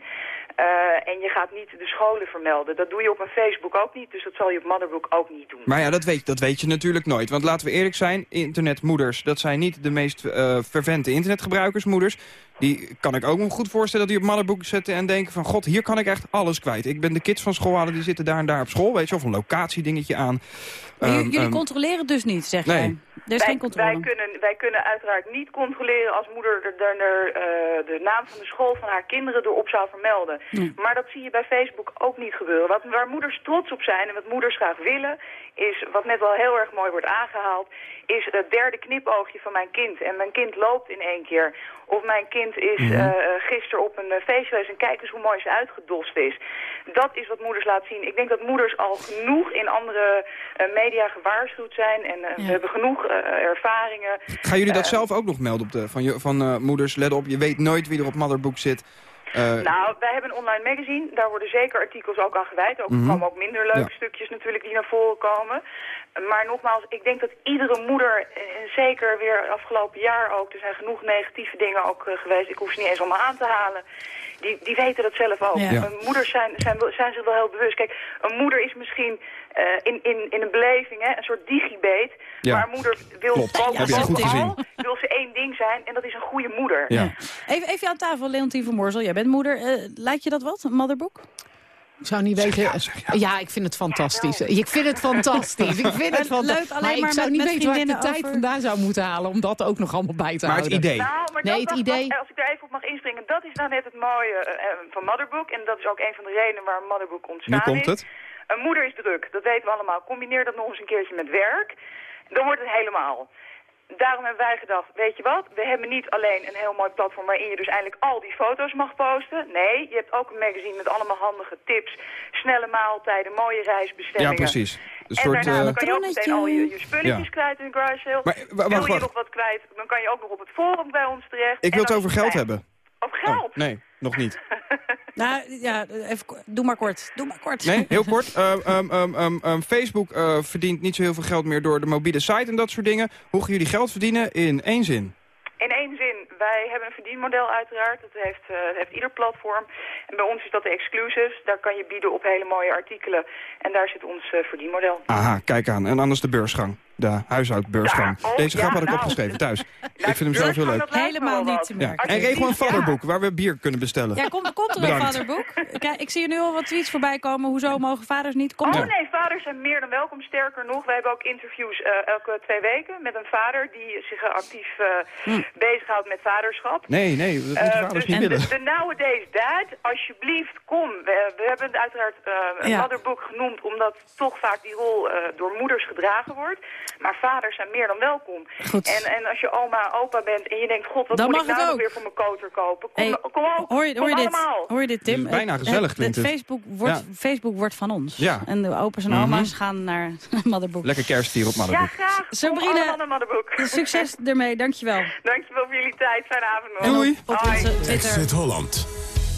Eh, en je gaat niet de scholen vermelden. Dat doe je op een Facebook ook niet, dus dat zal je op Motherbook ook niet doen. Maar ja, dat weet, dat weet je natuurlijk nooit. Want laten we eerlijk zijn, internetmoeders... dat zijn niet de meest eh fervente internetgebruikersmoeders. Die kan ik ook me goed voorstellen dat die op Motherbook zetten... en denken van, god, hier kan ik echt alles kwijt. Ik ben de kids van school halen, die zitten daar en daar op school. Weet je, of een locatiedingetje aan. Jullie ehm, controleren dus niet, zeg nee. jij? Er is wij, geen controle. Wij kunnen, wij kunnen uiteraard niet controleren als moeder de, de, de, eh, de naam van de school van haar kinderen erop zou vermelden. Maar dat zie je bij Facebook ook niet gebeuren. Wat, waar moeders trots op zijn en wat moeders graag willen, is, wat net wel heel erg mooi wordt aangehaald, is het derde knipoogje van mijn kind. En mijn kind loopt in één keer. Of mijn kind is Mhm. eh, eh, gisteren op een eh, feest geweest en kijk eens hoe mooi ze uitgedost is. Dat is wat moeders laten zien. Ik denk dat moeders al genoeg in andere media gewaarschuwd zijn. En we hebben genoeg eh, ervaringen. Gaan jullie dat zelf ook nog melden op de, van, je, van eh, moeders? Let op, je weet nooit wie er op Motherbook zit. Eh, Nou, wij hebben een online magazine. Daar worden zeker artikels ook aan gewijd. Ook, Er Mhm. komen ook minder leuke Ja. stukjes natuurlijk die naar voren komen. Maar nogmaals, ik denk dat iedere moeder, en zeker weer afgelopen jaar ook... er zijn genoeg negatieve dingen ook eh, geweest. Ik hoef ze niet eens allemaal aan te halen. Die, die weten dat zelf ook. Ja. Moeders zijn, zijn, zijn zich wel heel bewust. Kijk, een moeder is misschien eh, in, in, in een beleving hè, een soort digibeet. Ja. Maar een moeder wil Klopt. Heb je goed bovenal gezien. Wil ze één ding zijn en dat is een goede moeder. Ja. Even, even aan tafel, Leontien van Moorsel. Jij bent moeder. Eh lijkt je dat wat, een motherbook? Ik zou niet weten. Ja, ik vind het fantastisch. Ik vind het fantastisch. Ik vind het fantastisch. Leuk, alleen maar ik zou met- niet met weten waar ik de tijd over- vandaan zou moeten halen om dat ook nog allemaal bij te Maar het houden. idee. Nou, maar Nee, dat, het idee- als ik daar even op mag inspringen, dat is nou net het mooie eh, eh, van Motherbook. En dat is ook een van de redenen waar Motherbook ontstaan Nu komt is. het. Een moeder is druk, dat weten we allemaal. Combineer dat nog eens een keertje met werk, dan wordt het helemaal. Daarom hebben wij gedacht, weet je wat, we hebben niet alleen een heel mooi platform waarin je dus eindelijk al die foto's mag posten. Nee, je hebt ook een magazine met allemaal handige tips, snelle maaltijden, mooie reisbestemmingen. Ja, precies. Een en soort, daarna dan kan je ook meteen al je, je spulletjes Ja. kwijt in de garage sale. Maar, wacht, Wil je wacht. nog wat kwijt, dan kan je ook nog op het forum bij ons terecht. Ik wil het over geld hebben. Over geld? Nee, nog niet. (laughs) Nou, ja, even, doe maar kort. Doe maar kort. Nee, heel kort. (laughs) Ehm, ehm, ehm, Facebook eh, verdient niet zo heel veel geld meer door de mobiele site en dat soort dingen. Hoe gaan jullie geld verdienen? In één zin. In één zin, wij hebben een verdienmodel uiteraard. Dat heeft, eh, heeft ieder platform. En bij ons is dat de exclusives. Daar kan je bieden op hele mooie artikelen. En daar zit ons eh, verdienmodel. Aha, kijk aan. En anders de beursgang. De huishoudbeursgang. Oh, Deze grap ja, had ik nou. opgeschreven thuis. ik vind hem zelf heel leuk. Helemaal niet te Ja. En regel een vaderboek waar we bier kunnen bestellen. Ja, komt, komt er een vaderboek? Kijk, ik zie er nu al wat tweets voorbij komen. Hoezo mogen vaders niet? Komt Oh er? nee, vaders zijn meer dan welkom. Sterker nog, wij hebben ook interviews eh, elke twee weken met een vader die zich eh, actief eh Hm. bezighoudt met vaderschap. Nee, nee, dat moeten Eh, vaders dus niet de, willen. de nowadays dad, alsjeblieft, kom. We, we hebben het uiteraard eh, een Ja. motherbook genoemd, omdat toch vaak die rol eh, door moeders gedragen wordt. Maar vaders zijn meer dan welkom. En, en als je oma, opa bent en je denkt, god, wat Dan moet ik nou het weer voor mijn koter kopen? Kom, Hey, kom ook, Hoor je, kom hoor je dit? allemaal. Hoor je dit, Tim? Bijna Het- gezellig het, het. Facebook wordt, Ja. Facebook wordt van ons. Ja. En de opa's en Oma's gaan naar (laughs) Motherbook. Lekker kerstvieren op Ja, Motherbook. graag. Sabrina. Allemaal. (laughs) Succes ermee, dankjewel. Dankjewel voor jullie tijd. Fijne avond nog. En op, op Hoi. onze Twitter. Exit Holland.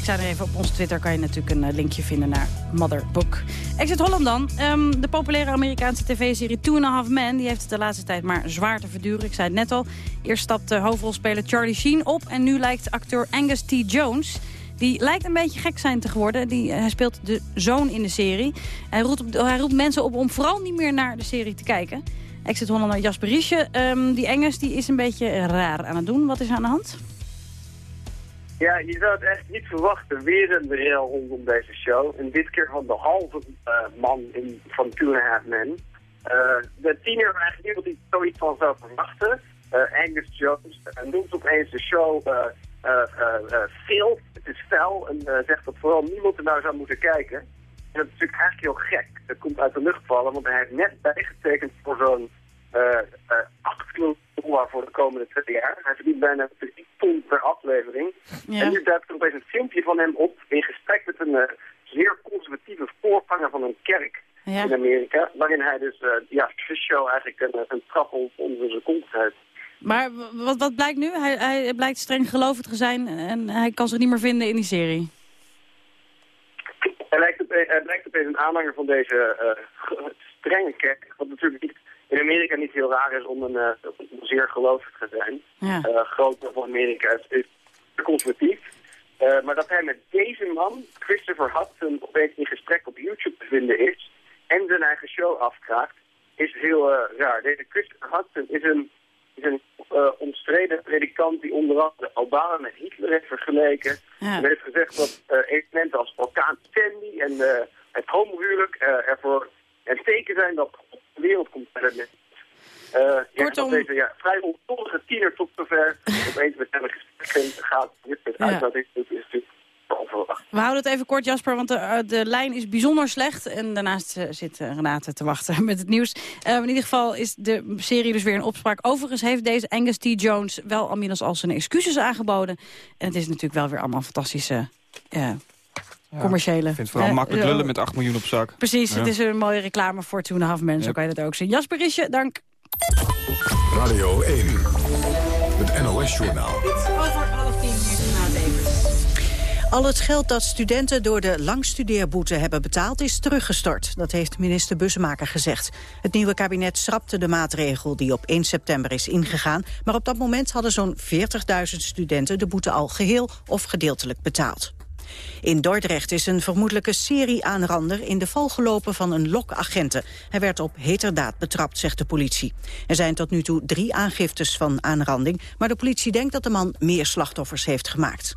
Ik zou er even op onze Twitter kan je natuurlijk een eh, linkje vinden naar Motherbook. Exit Holland dan. Ehm, de populaire Amerikaanse tv-serie Two and a Half Men... die heeft het de laatste tijd maar zwaar te verduren. Ik zei het net al. Eerst stapte hoofdrolspeler Charlie Sheen op... en nu lijkt acteur Angus T. Jones... Die lijkt een beetje gek zijn te geworden. Die, eh, hij speelt de zoon in de serie. Hij roept, hij roept mensen op om vooral niet meer naar de serie te kijken. Exit Hollander Jasper Riesje. Ehm, die Engels die is een beetje raar aan het doen. Wat is aan de hand? Ja, je zou het echt niet verwachten. Weer een rel rondom deze show. En dit keer van de halve eh, man in, van Two and Half. Eh, de tiener waar eigenlijk niemand zoiets van zou verwachten. Eh, Angus Jones uh, noemt opeens de show uh, veel. Het is fel en zegt dat vooral niemand er nou zou moeten kijken. En dat is natuurlijk eigenlijk heel gek. Dat komt uit de lucht vallen, want hij heeft net bijgetekend voor zo'n 8 miljoen dollar voor de komende twee jaar. Hij verdient bijna 3 ton per aflevering. Ja. En nu duikt er opeens een filmpje van hem op in gesprek met een uh, zeer conservatieve voorganger van een kerk Ja. in Amerika. Waarin hij dus uh, ja, de show eigenlijk een, een trap onder zijn kont heeft. Maar wat, wat blijkt nu? Hij, hij blijkt streng gelovig te zijn en hij kan zich niet meer vinden in die serie. Hij lijkt, opeens, hij lijkt opeens een aanhanger van deze uh, (laughs) strenge kerk. Wat natuurlijk niet, in Amerika niet heel raar is om een, uh, om zeer gelovig te zijn. Ja. Uh, groot deel van Amerika is, is conservatief. Uh, maar dat hij met deze man, Christopher Hudson, opeens in gesprek op YouTube te vinden is en zijn eigen show afkraakt, is heel raar. Deze Christopher Hudson is een, is een omstreden predikant die onder andere Obama met Hitler heeft vergeleken. Ja. En heeft gezegd dat evenementen als orkaan Sandy en het homohuwelijk ervoor een teken zijn dat verder. Uh, Kortom... deze ja, vrij onschuldige tiener tot zover opeens met hem gesprek gaat. Dit Ja. uit dat is natuurlijk onverwacht. We houden het even kort, Jasper, want de, uh, de lijn is bijzonder slecht. En daarnaast uh, zit uh, Renate te wachten (laughs) met het nieuws. In ieder geval is de serie dus weer in opspraak. Overigens heeft deze Angus T. Jones wel inmiddels al zijn excuses aangeboden. En het is natuurlijk wel weer allemaal fantastische... Commerciële. Ik vind het vooral makkelijk lullen met 8 miljoen op zak. Precies, Ja. het is een mooie reclame voor Two Half Men. Zo kan je dat ook zien. Jasper Riesje, dank. Radio 1. Het NOS-journaal. Over half tien Al het geld dat studenten door de langstudeerboete hebben betaald is teruggestort. Dat heeft minister Bussemaker gezegd. Het nieuwe kabinet schrapte de maatregel die op 1 september is ingegaan. Maar op dat moment hadden zo'n 40.000 studenten de boete al geheel of gedeeltelijk betaald. In Dordrecht is een vermoedelijke serie-aanrander in de val gelopen van een lokagenten. Hij werd op heterdaad betrapt, zegt de politie. Er zijn tot nu toe drie aangiftes van aanranding, maar de politie denkt dat de man meer slachtoffers heeft gemaakt.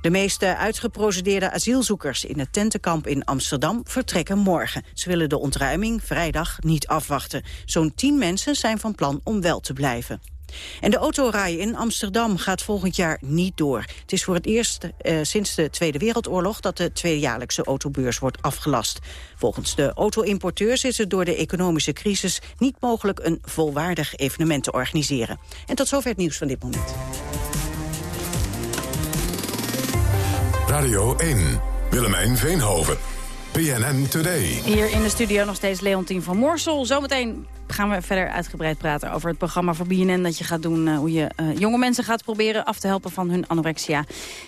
De meeste uitgeprocedeerde asielzoekers in het tentenkamp in Amsterdam vertrekken morgen. Ze willen de ontruiming vrijdag niet afwachten. Zo'n tien mensen zijn van plan om wel te blijven. En de autorij in Amsterdam gaat volgend jaar niet door. Het is voor het eerst eh, sinds de Tweede Wereldoorlog dat de tweejaarlijkse autobeurs wordt afgelast. Volgens de auto-importeurs is het door de economische crisis niet mogelijk een volwaardig evenement te organiseren. En tot zover het nieuws van dit moment. Radio 1. Willemijn Veenhoven. PNN Today. Hier in de studio nog steeds Leontien van Moorsel. Zometeen gaan we verder uitgebreid praten over het programma voor BNN... dat je gaat doen, uh, hoe je uh, jonge mensen gaat proberen af te helpen van hun anorexia.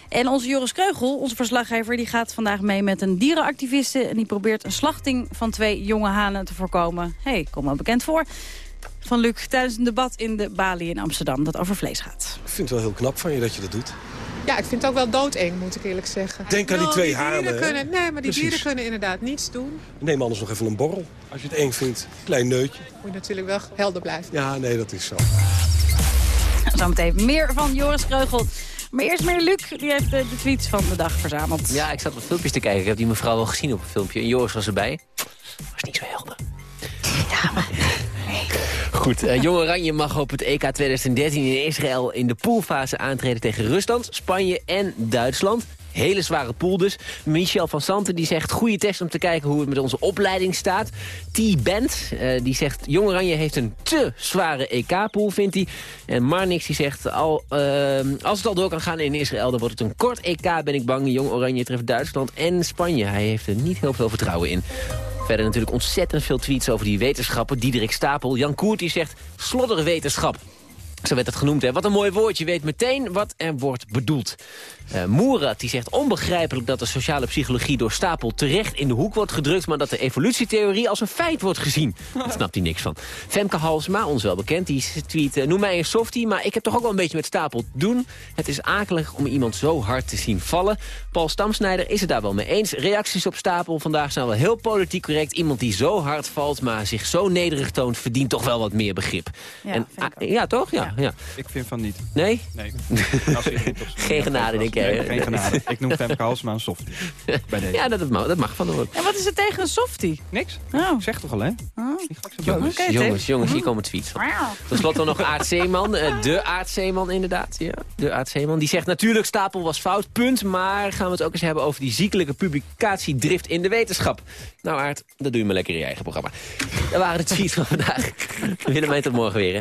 En onze Joris Kreugel, onze verslaggever, die gaat vandaag mee met een dierenactiviste... en die probeert een slachting van twee jonge hanen te voorkomen. hey, kom wel bekend voor. Van Luc tijdens een debat in de Bali in Amsterdam dat over vlees gaat. Ik vind het wel heel knap van je dat je dat doet. Ja, ik vind het ook wel doodeng, moet ik eerlijk zeggen. Denk aan die twee die hanen, dieren hè? kunnen, Nee, maar die Precies. dieren kunnen inderdaad niets doen. Neem anders nog even een borrel. Als je het eng vindt, klein neutje. Moet je natuurlijk wel helder blijven. Ja, nee, dat is zo. Zometeen meer van Joris Kreugel. Maar eerst meer Luc, die heeft de, de tweets van de dag verzameld. Ja, ik zat wat filmpjes te kijken. Ik heb die mevrouw wel gezien op een filmpje. En Joris was erbij. Was niet zo helder. Goed, uh, Jong Oranje mag op het EK 2013 in Israël in de poolfase aantreden tegen Rusland, Spanje en Duitsland. Hele zware pool dus. Michel van Santen die zegt goede test om te kijken hoe het met onze opleiding staat. T-Bent uh, die zegt Jong Oranje heeft een te zware EK-pool vindt hij. En Marnix die zegt al, uh, als het al door kan gaan in Israël dan wordt het een kort EK ben ik bang. Jong Oranje treft Duitsland en Spanje. Hij heeft er niet heel veel vertrouwen in. Verder natuurlijk ontzettend veel tweets over die wetenschappen. Diederik Stapel, Jan Koert die zegt slodderwetenschap. Zo werd het genoemd, hè. Wat een mooi woord. Je weet meteen wat er wordt bedoeld. Uh, Moerat die zegt onbegrijpelijk dat de sociale psychologie door Stapel terecht in de hoek wordt gedrukt... maar dat de evolutietheorie als een feit wordt gezien. (laughs) Daar snapt hij niks van. Femke Halsma, ons wel bekend, die tweet... Uh, noem mij een softie, maar ik heb toch ook wel een beetje met Stapel te doen. Het is akelig om iemand zo hard te zien vallen. Paul Stamsnijder is het daar wel mee eens. Reacties op Stapel vandaag zijn wel heel politiek correct. Iemand die zo hard valt, maar zich zo nederig toont... verdient toch wel wat meer begrip. Ja, en, ja toch? Ja, ja. Ik vind van niet. Nee? Nee. (laughs) Geen genade, denk ik. Nee, geen genade. Ik noem Femke Halsema een softie. (laughs) Bij deze. Ja, dat mag, dat mag van de woord. En wat is er tegen een softie? Niks. Oh. Ik zeg toch al, hè? Jongens, Oké, jongens, jongens, hier komen tweets van. Ten slotte nog Aart Zeeman. eh, de Aart Zeeman, inderdaad. Ja, de Aart Zeeman. Die zegt natuurlijk Stapel was fout, punt. Maar gaan we het ook eens hebben over die ziekelijke publicatiedrift in de wetenschap. Nou Aart, dat doe je maar lekker in je eigen programma. Dat waren de tweets van vandaag. Willemijn, tot morgen weer, hè.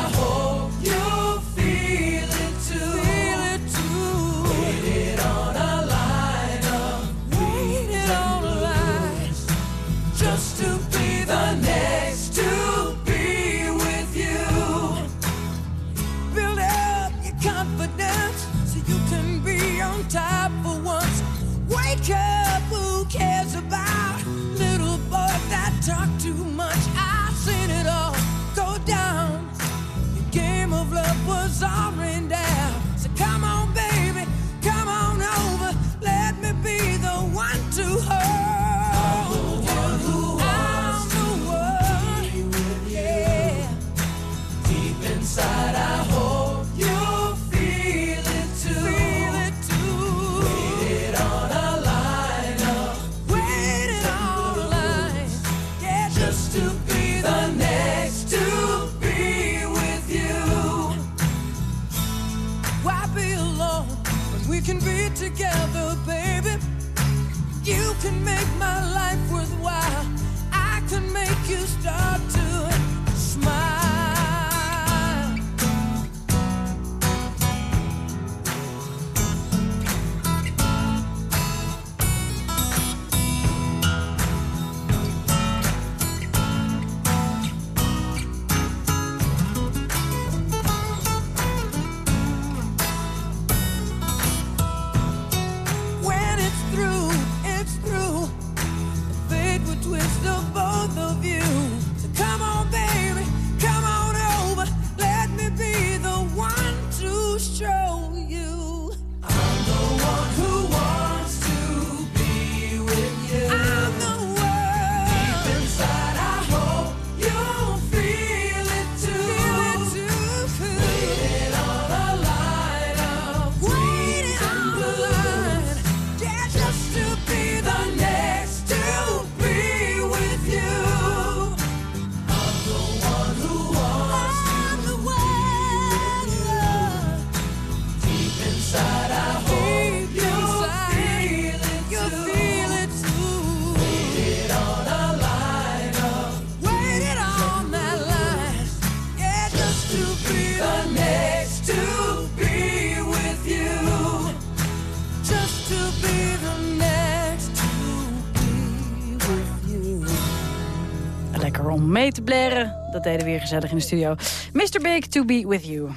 Dat deden we weer gezellig in de studio. Mr. Big, to be with you.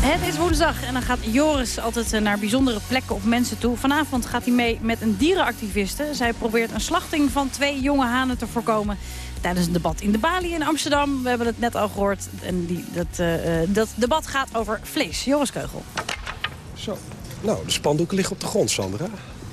Het is woensdag en dan gaat Joris altijd eh, naar bijzondere plekken of mensen toe. Vanavond gaat hij mee met een dierenactiviste. Zij probeert een slachting van twee jonge hanen te voorkomen tijdens een debat in de Bali in Amsterdam. We hebben het net al gehoord. En die, dat, eh, eh, dat debat gaat over vlees. Joris Keugel. Zo. Nou, de spandoeken liggen op de grond, Sandra.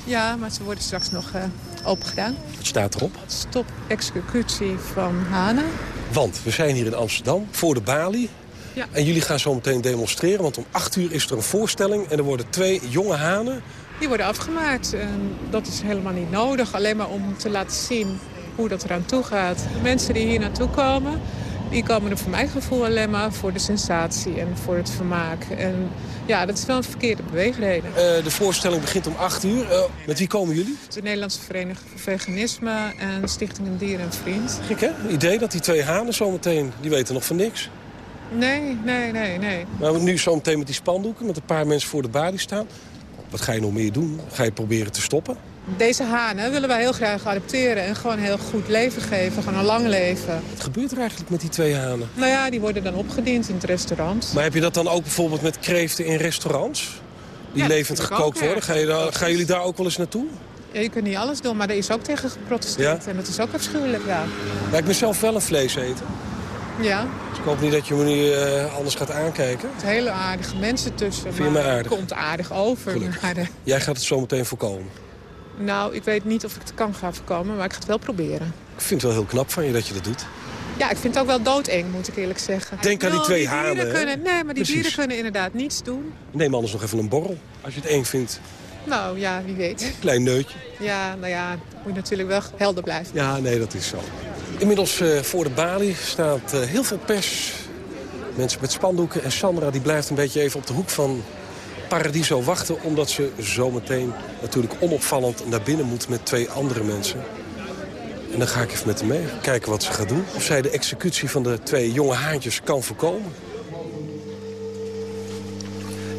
Ja, maar ze worden straks nog eh open gedaan. Wat staat erop? Stop executie van hanen. Want we zijn hier in Amsterdam voor de Bali. Ja. En jullie gaan zo meteen demonstreren, want om 8 uur is er een voorstelling... en er worden twee jonge hanen die worden afgemaakt. En dat is helemaal niet nodig, alleen maar om te laten zien hoe dat eraan toe gaat. De mensen die hier naartoe komen, die komen er voor mijn gevoel alleen maar voor de sensatie en voor het vermaak. En ja, dat is wel een verkeerde beweegreden. Eh, de voorstelling begint om 8 uur. Eh, met wie komen jullie? De Nederlandse Vereniging voor Veganisme en Stichting Een Dier en Vriend. Gek hè? Het idee dat die twee hanen zometeen, die weten nog van niks. Nee, nee, nee, nee. Maar we nu zometeen met die spandoeken, met een paar mensen voor de balie staan. Wat ga je nog meer doen? Ga je proberen te stoppen? Deze hanen willen wij heel graag adopteren en gewoon een heel goed leven geven. Gewoon een lang leven. Wat gebeurt er eigenlijk met die twee hanen? Nou ja, die worden dan opgediend in het restaurant. Maar heb je dat dan ook bijvoorbeeld met kreeften in restaurants? Die Ja, levend gekookt worden? Ga je daar, gaan jullie daar ook wel eens naartoe? Ja, je kunt niet alles doen, maar er is ook tegen geprotesteerd. Ja? En dat is ook afschuwelijk, ja. Ja, ik ben zelf wel een vleeseter. Ja, Dus ik hoop niet dat je me nu eh, anders gaat aankijken. het hele aardige mensen tussen. Vind je me maar aardig? Komt aardig over. Maar de- Jij gaat het zo meteen voorkomen. Nou, ik weet niet of ik het kan gaan voorkomen, maar ik ga het wel proberen. Ik vind het wel heel knap van je dat je dat doet. Ja, ik vind het ook wel doodeng, moet ik eerlijk zeggen. Denk aan die Ik twee hanen, dieren hè? Kunnen, nee, maar die Precies. dieren kunnen inderdaad niets doen. Neem anders nog even een borrel. Als je het eng vindt. Nou ja, wie weet. Klein neutje. Ja, nou ja, moet je natuurlijk wel helder blijven. Ja, nee, dat is zo. Inmiddels eh, voor de balie staat eh, heel veel pers. Mensen met spandoeken. En Sandra die blijft een beetje even op de hoek van Paradiso wachten... omdat ze zometeen natuurlijk onopvallend naar binnen moet met twee andere mensen. En dan ga ik even met haar mee. Kijken wat ze gaat doen. Of zij de executie van de twee jonge haantjes kan voorkomen.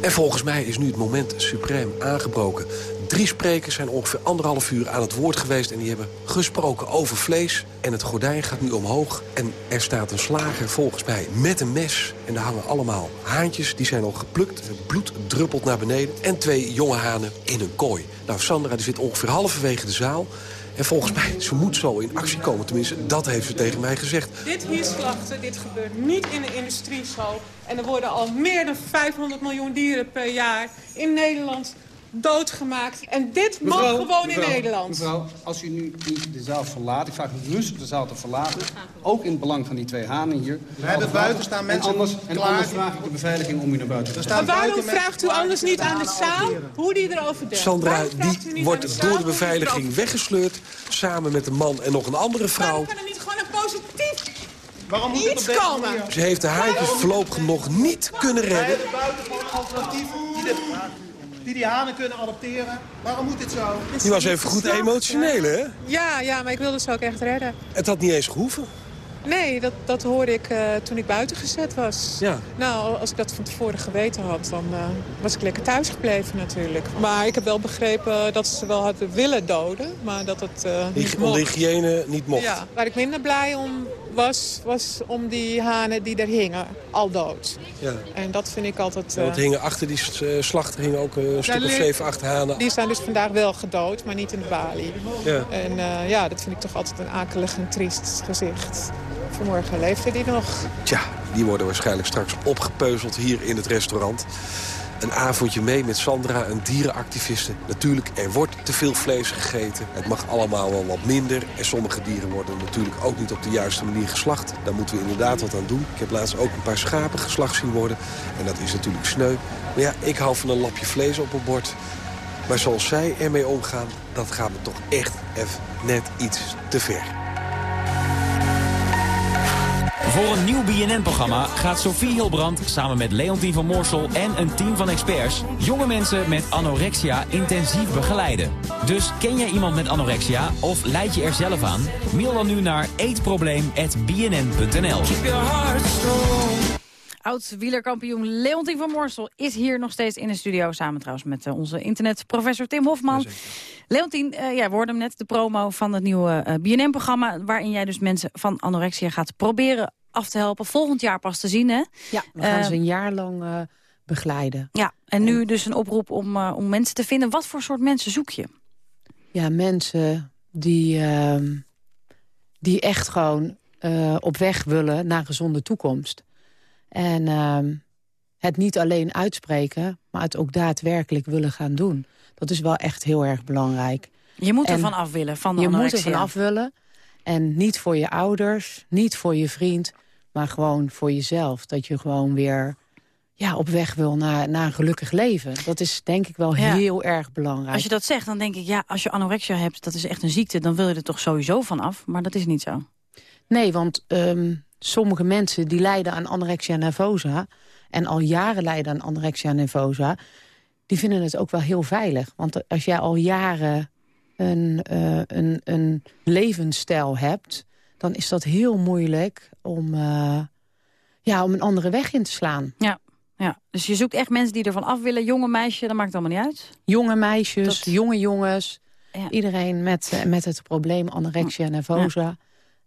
En volgens mij is nu het moment suprem aangebroken. Drie sprekers zijn ongeveer anderhalf uur aan het woord geweest... en die hebben gesproken over vlees. En het gordijn gaat nu omhoog. En er staat een slager volgens mij met een mes. En daar hangen allemaal haantjes. Die zijn al geplukt. Het bloed druppelt naar beneden. En twee jonge hanen in een kooi. Nou, Sandra die zit ongeveer halverwege de zaal. En volgens mij, ze moet zo in actie komen. Tenminste, dat heeft ze tegen mij gezegd. Dit hier slachten, dit gebeurt niet in de industrie zo. En er worden al meer dan 500 miljoen dieren per jaar in Nederland doodgemaakt. En dit mag gewoon in Nederland. Mevrouw, als u nu niet de zaal verlaat, ik vraag u rustig de zaal te verlaten. Ook in het belang van die twee hanen hier. We hebben buiten staan mensen En anders, en klaar. anders vraag ik de beveiliging om u naar buiten te Maar sturen. waarom vraagt u anders niet aan de zaal hoe die erover denkt? Sandra Waarom die wordt zaal door de beveiliging weggesleurd... samen met een man en nog een andere vrouw. Kan er niet gewoon een positief Waarom moet het iets komen? Ze heeft de haantjes voorlopig nog niet kunnen Wij redden. hebben alternatieven die, die hanen kunnen adopteren. Waarom moet dit zo? Die was even goed emotioneel, hè? Ja, ja, maar ik wilde ze ook echt redden. Het had niet eens gehoeven. Nee, dat, dat hoorde ik eh, toen ik buiten gezet was. Ja. Nou, als ik dat van tevoren geweten had, dan eh, was ik lekker thuis gebleven natuurlijk. Maar ik heb wel begrepen dat ze ze wel hadden willen doden, maar dat het eh niet Om de mocht. hygiëne niet mocht. Ja, waar ik minder blij om was, was om die hanen die er hingen, al dood. Ja. En dat vind ik altijd... Ja, want eh, hingen achter die eh, slachter hingen ook een stuk of zeven, acht hanen. die zijn dus vandaag wel gedood, maar niet in de balie. Ja. En eh, ja, dat vind ik toch altijd een akelig en triest gezicht. Vanmorgen leefde die nog. Tja, die worden waarschijnlijk straks opgepeuzeld hier in het restaurant. Een avondje mee met Sandra, een dierenactiviste. Natuurlijk, er wordt te veel vlees gegeten. Het mag allemaal wel wat minder. En sommige dieren worden natuurlijk ook niet op de juiste manier geslacht. Daar moeten we inderdaad wat aan doen. Ik heb laatst ook een paar schapen geslacht zien worden. En dat is natuurlijk sneu. Maar ja, ik hou van een lapje vlees op een bord. Maar zoals zij ermee omgaan, dat gaat me toch echt even net iets te ver. Voor een nieuw BNN-programma gaat Sophie Hilbrand samen met Leontien van Moorsel en een team van experts jonge mensen met anorexia intensief begeleiden. Dus ken jij iemand met anorexia of leid je er zelf aan? Mail dan nu naar eetprobleem.bnn.nl. Oud-wielerkampioen Leontien van Moorsel is hier nog steeds in de studio. Samen trouwens met eh, onze internetprofessor Tim Hofman. Leontien, eh ja, we hoorden hem net de promo van het nieuwe eh, BNN-programma... waarin jij dus mensen van anorexia gaat proberen af te helpen. Volgend jaar pas te zien, hè? Ja, we gaan Eh, ze een jaar lang eh, begeleiden. Ja, en nu dus een oproep om, eh, om mensen te vinden. Wat voor soort mensen zoek je? Ja, mensen die, ehm, die echt gewoon eh, op weg willen naar een gezonde toekomst. En ehm, het niet alleen uitspreken, maar het ook daadwerkelijk willen gaan doen. Dat is wel echt heel erg belangrijk. Je moet er En van af willen, van de Je moet er anorexia. van af willen. En niet voor je ouders, niet voor je vriend, maar gewoon voor jezelf. Dat je gewoon weer ja, op weg wil naar, naar een gelukkig leven. Dat is denk ik wel Ja. heel erg belangrijk. Als je dat zegt, dan denk ik, ja, als je anorexia hebt, dat is echt een ziekte, dan wil je er toch sowieso van af. Maar dat is niet zo. Nee, want ehm, sommige mensen die lijden aan anorexia nervosa... en al jaren lijden aan anorexia nervosa... die vinden het ook wel heel veilig. Want als jij al jaren een, eh, een, een levensstijl hebt... dan is dat heel moeilijk om, eh, ja, om een andere weg in te slaan. Ja. ja, dus je zoekt echt mensen die ervan af willen. Jonge meisje, dat maakt allemaal niet uit. Jonge meisjes, jonge jongens... iedereen met, eh, met het probleem anorexia nervosa...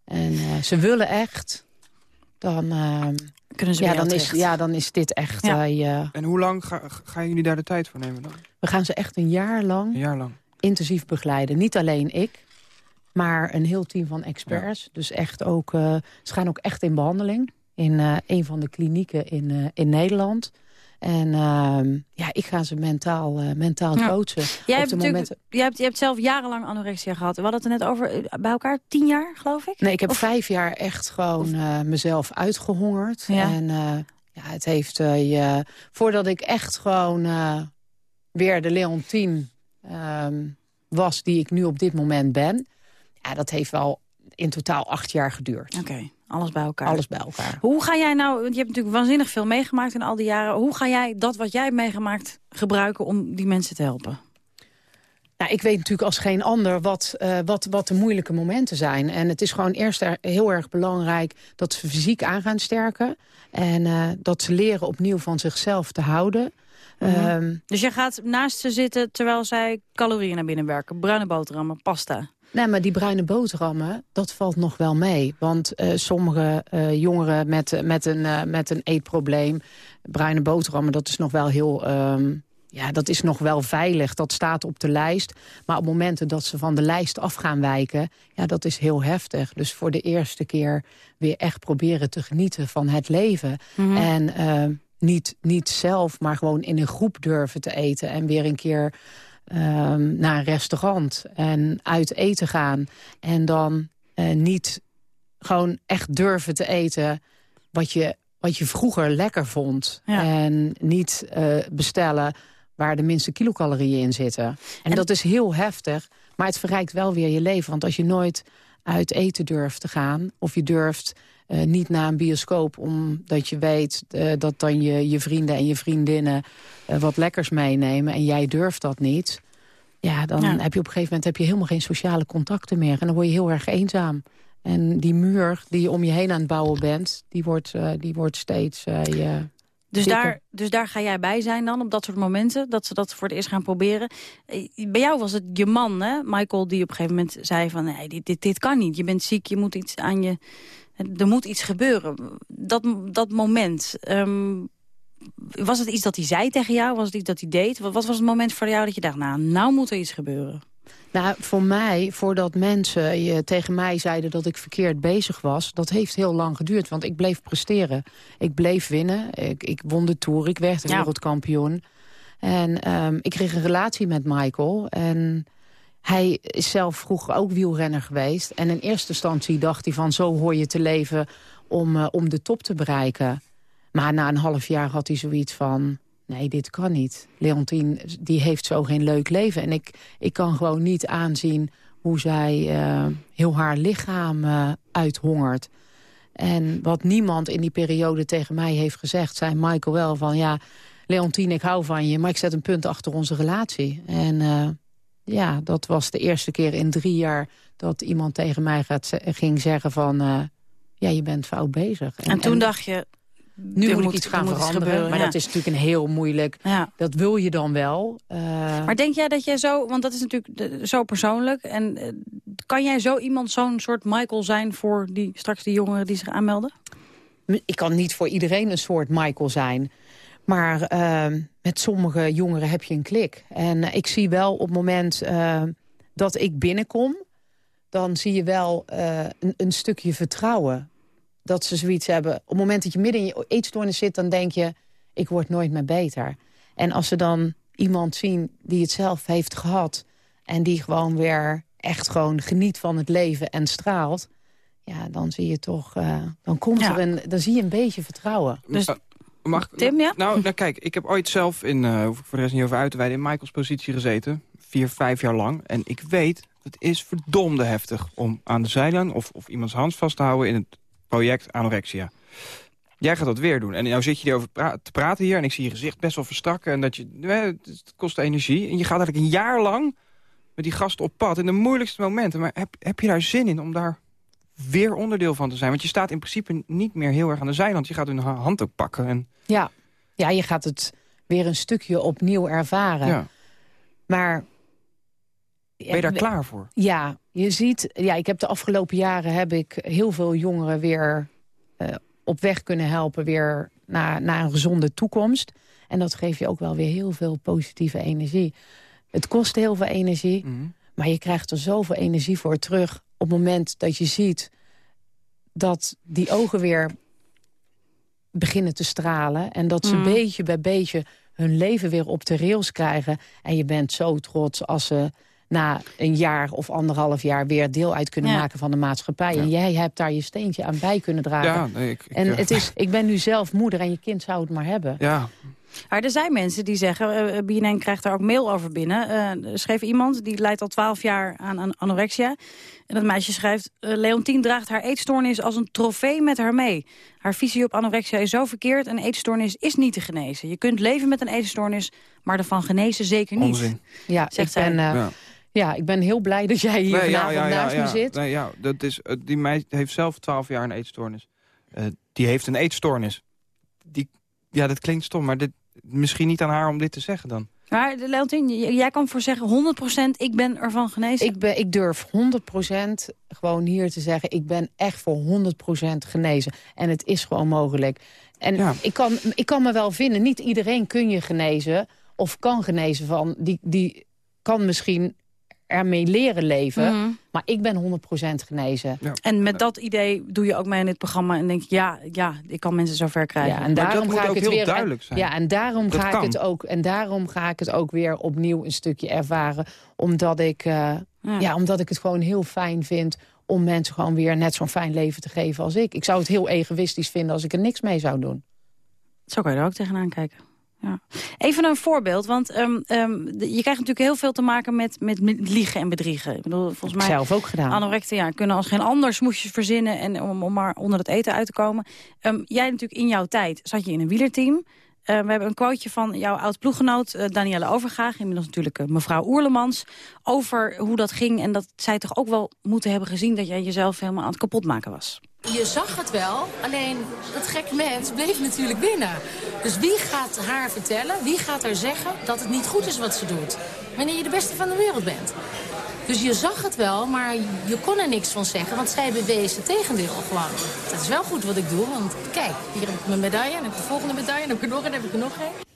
En eh, ze willen echt, dan, ehm, Kunnen ze ja, dan is, ja, dan is dit echt... Ja. eh, je- En hoe lang ga, gaan jullie daar de tijd voor nemen dan? we gaan ze echt een jaar lang Een jaar lang. intensief begeleiden. Niet alleen ik, maar een heel team van experts. Dus echt ook, eh, ze gaan ook echt in behandeling. In eh, een van de klinieken in, eh, in Nederland. En ehm, ja, ik ga ze mentaal, mentaal Ja. coachen. Jij hebt, momenten... jij, hebt, jij hebt zelf jarenlang anorexia gehad. We hadden het er net over, bij elkaar tien jaar, geloof ik? Nee, ik heb vijf jaar echt gewoon mezelf uitgehongerd. Ja. En ja, het heeft... je, voordat ik echt gewoon weer de Leontien ehm, was die ik nu op dit moment ben... Ja, dat heeft wel in totaal acht jaar geduurd. Oké, alles bij elkaar. Alles bij elkaar. Hoe ga jij nou, want je hebt natuurlijk waanzinnig veel meegemaakt in al die jaren. Hoe ga jij dat wat jij hebt meegemaakt gebruiken om die mensen te helpen? Nou, ik weet natuurlijk als geen ander wat, eh, wat, wat de moeilijke momenten zijn. En het is gewoon eerst er- heel erg belangrijk dat ze fysiek aan gaan sterken. En eh, dat ze leren opnieuw van zichzelf te houden. Ehm, Dus je gaat naast ze zitten terwijl zij calorieën naar binnen werken. Bruine boterhammen, pasta. Nee, maar die bruine boterhammen, dat valt nog wel mee. Want eh, sommige eh, jongeren met, met, een, eh, met een eetprobleem... bruine boterhammen, dat is nog wel heel... ehm, ja, dat is nog wel veilig. Dat staat op de lijst. Maar op momenten dat ze van de lijst af gaan wijken... ja, dat is heel heftig. Dus voor de eerste keer weer echt proberen te genieten van het leven. Mhm. En niet, niet zelf, maar gewoon in een groep durven te eten. En weer een keer ehm, naar een restaurant en uit eten gaan. En dan eh, niet gewoon echt durven te eten wat je, wat je vroeger lekker vond. En niet eh, bestellen waar de minste kilocalorieën in zitten. En, dat is heel heftig, maar het verrijkt wel weer je leven. Want als je nooit uit eten durft te gaan... of je durft eh, niet naar een bioscoop omdat je weet... eh, dat dan je, je vrienden en je vriendinnen eh, wat lekkers meenemen... en jij durft dat niet... Ja, dan Ja. heb je op een gegeven moment heb je helemaal geen sociale contacten meer. En dan word je heel erg eenzaam. En die muur die je om je heen aan het bouwen bent... die wordt, die wordt steeds je Dus dikker. daar, dus daar ga jij bij zijn dan, op dat soort momenten, dat ze dat voor het eerst gaan proberen. Bij jou was het je man, hè, Michael, die op een gegeven moment zei van... nee, dit, dit, dit kan niet, je bent ziek, je moet iets aan je... Er moet iets gebeuren. Dat, dat moment, ehm, was het iets dat hij zei tegen jou? Was het iets dat hij deed? Wat, wat was het moment voor jou dat je dacht, nou, nou moet er iets gebeuren? Nou, voor mij, voordat mensen je tegen mij zeiden dat ik verkeerd bezig was... dat heeft heel lang geduurd, want ik bleef presteren. Ik bleef winnen, ik, ik won de Tour, ik werd Ja. wereldkampioen. En ehm, ik kreeg een relatie met Michael. En hij is zelf vroeger ook wielrenner geweest. En in eerste instantie dacht hij van zo hoor je te leven om, eh, om de top te bereiken. Maar na een half jaar had hij zoiets van... nee, dit kan niet. Leontien die heeft zo geen leuk leven. En ik, ik kan gewoon niet aanzien hoe zij eh, heel haar lichaam eh, uithongert. En wat niemand in die periode tegen mij heeft gezegd... zei Michael wel van, ja, Leontien, ik hou van je... maar ik zet een punt achter onze relatie. En ja, dat was de eerste keer in drie jaar... dat iemand tegen mij gaat, ging zeggen van... eh, ja, je bent fout bezig. En, toen dacht je... Nu moet, moet- ik iets gaan veranderen. gebeuren, maar ja. dat is natuurlijk een heel moeilijk... Dat wil je dan wel. eh, Maar denk jij dat jij zo, want dat is natuurlijk de- zo persoonlijk... en eh, kan jij zo iemand zo'n soort Michael zijn voor die, straks die jongeren die zich aanmelden? ik kan niet voor iedereen een soort Michael zijn. Maar eh, met sommige jongeren heb je een klik. En ik zie wel op het moment eh, dat ik binnenkom... dan zie je wel eh, een, een stukje vertrouwen. Dat ze zoiets hebben. Op het moment dat je midden in je eetstoornis zit... dan denk je, ik word nooit meer beter. En als ze dan iemand zien die het zelf heeft gehad... en die gewoon weer echt gewoon geniet van het leven en straalt... ja, dan zie je toch... eh, dan, komt Ja. er een, dan zie je een beetje vertrouwen. Dus, Mag Tim, ja? Nou, nou, kijk, ik heb ooit zelf in, eh hoef ik voor de rest niet over uit te wijden, in Michaels positie gezeten. Vier, vijf jaar lang. En ik weet, het is verdomde heftig om aan de zijlijn of, of iemands hand vast te houden in het project anorexia. Jij gaat dat weer doen. En nou zit je erover pra- te praten hier en ik zie je gezicht best wel verstrakken. En dat je, eh, het kost energie. En je gaat eigenlijk een jaar lang met die gasten op pad in de moeilijkste momenten. Maar heb, heb je daar zin in om daar weer onderdeel van te zijn? Want je staat in principe niet meer heel erg aan de zijland. Je gaat hun ha- hand ook pakken. En, Ja. ja, je gaat het weer een stukje opnieuw ervaren. ja. Maar... Ben je daar klaar voor? Ja, je ziet, ja, ik heb de afgelopen jaren heb ik heel veel jongeren weer eh, op weg kunnen helpen, weer naar, naar een gezonde toekomst. En dat geeft je ook wel weer heel veel positieve energie. Het kost heel veel energie, maar je krijgt er zoveel energie voor terug op het moment dat je ziet dat die ogen weer beginnen te stralen. En dat ze Mm. beetje bij beetje hun leven weer op de rails krijgen. En je bent zo trots als ze na een jaar of anderhalf jaar... weer deel uit kunnen Ja. maken van de maatschappij. En jij hebt daar je steentje aan bij kunnen dragen. Ja, nee, ik- ik, en eh, het is, ik ben nu zelf moeder en je kind zou het maar hebben. Ja, Maar er zijn mensen die zeggen, eh BNN krijgt daar ook mail over binnen. Eh, er schreef iemand, die leidt al twaalf jaar aan, aan anorexia. En dat meisje schrijft, eh, Leontien draagt haar eetstoornis als een trofee met haar mee. Haar visie op anorexia is zo verkeerd, een eetstoornis is niet te genezen. Je kunt leven met een eetstoornis, maar ervan genezen zeker niet. Onzin. Ja, Zegt ik zij. ben, eh, Ja. ja. ik ben heel blij dat jij hier Nee, vanavond ja, ja, naast ja. me zit. Nee, ja, dat is, eh, die meid heeft zelf 12 jaar een eetstoornis. Eh, die heeft een eetstoornis. Die, ja, dat klinkt stom, maar dit, misschien niet aan haar om dit te zeggen dan. Maar de- Leontien, jij kan voor zeggen 100% ik ben ervan genezen. Ik, ben, ik durf 100% gewoon hier te zeggen... ik ben echt voor 100% genezen. En het is gewoon mogelijk. En ik, kan, ik kan me wel vinden, niet iedereen kun je genezen... of kan genezen van... die, die kan misschien ermee leren leven... Mhm. maar ik ben 100% genezen. En met dat idee doe je ook mee in dit programma en denk je, ja, ja, ik kan mensen zover krijgen. Ja, en daarom ga ik het weer. en- Ja, en daarom Dat ga ik het ook. En daarom ga ik het ook weer opnieuw een stukje ervaren, omdat ik, eh, ja. omdat ik het gewoon heel fijn vind om mensen gewoon weer net zo'n fijn leven te geven als ik. Ik zou het heel egoïstisch vinden als ik er niks mee zou doen. Zo kan je er ook tegenaan kijken. Ja. Even een voorbeeld, want ehm, ehm, je krijgt natuurlijk heel veel te maken met, met, met liegen en bedriegen. Ik bedoel, volgens mij zelf ook gedaan. Anorecten ja, kunnen als geen ander smoesjes verzinnen en om, om maar onder het eten uit te komen. Ehm, jij natuurlijk in jouw tijd zat je in een wielerteam. Eh, we hebben een quoteje van jouw oud-ploeggenoot uh, Danielle Overgaag... inmiddels natuurlijk uh, mevrouw Oerlemans... over hoe dat ging en dat zij toch ook wel moeten hebben gezien... dat jij jezelf helemaal aan het kapotmaken was. Je zag het wel, alleen dat gekke mens bleef natuurlijk binnen. Dus wie gaat haar vertellen, wie gaat haar zeggen dat het niet goed is wat ze doet? Wanneer je de beste van de wereld bent. Dus je zag het wel, maar je kon er niks van zeggen, want zij bewezen het tegendeel gewoon. Het is wel goed wat ik doe, want kijk, hier heb ik mijn medaille, en heb ik de volgende medaille, en heb ik er nog een, heb ik er nog een.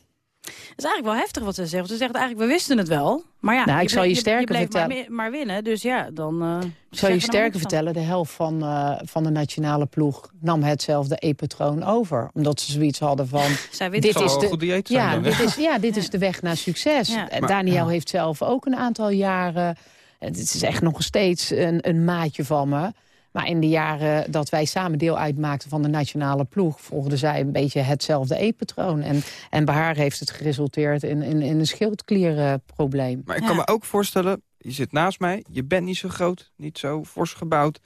Het is eigenlijk wel heftig wat ze zegt. Ze zegt eigenlijk, we wisten het wel. Maar ja, Nou, ik zal je sterker vertellen. maar winnen, dus ja, dan... uh, Ik zal je sterker vertellen, de helft van, uh, van de nationale ploeg nam hetzelfde e-patroon over. Omdat ze zoiets hadden van... (laughs) Zij weten Het zal wel goed dieet zijn ja, dan, dit is, ja, dit is de weg naar succes. Ja. Maar- Daniel ja. heeft zelf ook een aantal jaren... Het is echt nog steeds een, een maatje van me. Maar in de jaren dat wij samen deel uitmaakten van de nationale ploeg... volgde zij een beetje hetzelfde e-patroon. En, en bij haar heeft het geresulteerd in, in, in een schildklierenprobleem. Maar ik kan me ook voorstellen, je zit naast mij, je bent niet zo groot, niet zo fors gebouwd.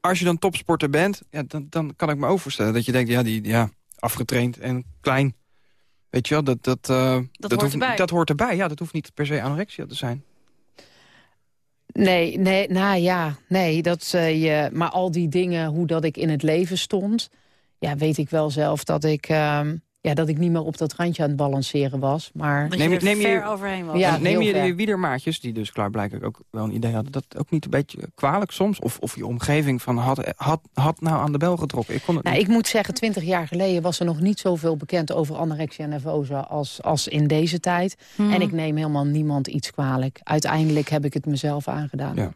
Als je dan topsporter bent, ja, dan, dan kan ik me ook voorstellen dat je denkt, ja, die, ja, afgetraind en klein. Weet je wel, dat, dat, eh, dat, hoort hoeft, erbij. dat hoort erbij. Ja, dat hoeft niet per se anorexia te zijn. Nee, nee, nou ja, nee. Dat, eh, je, maar al die dingen, hoe dat ik in het leven stond... ja, weet ik wel zelf dat ik, ehm, ja, dat ik niet meer op dat randje aan het balanceren was. Maar Dat je er ver overheen was. Ja, neem je ver. je wielermaatjes, die dus klaarblijkelijk ook wel een idee hadden... dat ook niet een beetje kwalijk soms? Of, of je omgeving van had, had, had nou aan de bel getrokken? Ik kon het Nou, niet. ik moet zeggen, twintig jaar geleden was er nog niet zoveel bekend over anorexia nervosa als, als in deze tijd. Hmm. En ik neem helemaal niemand iets kwalijk. Uiteindelijk heb ik het mezelf aangedaan. Ja.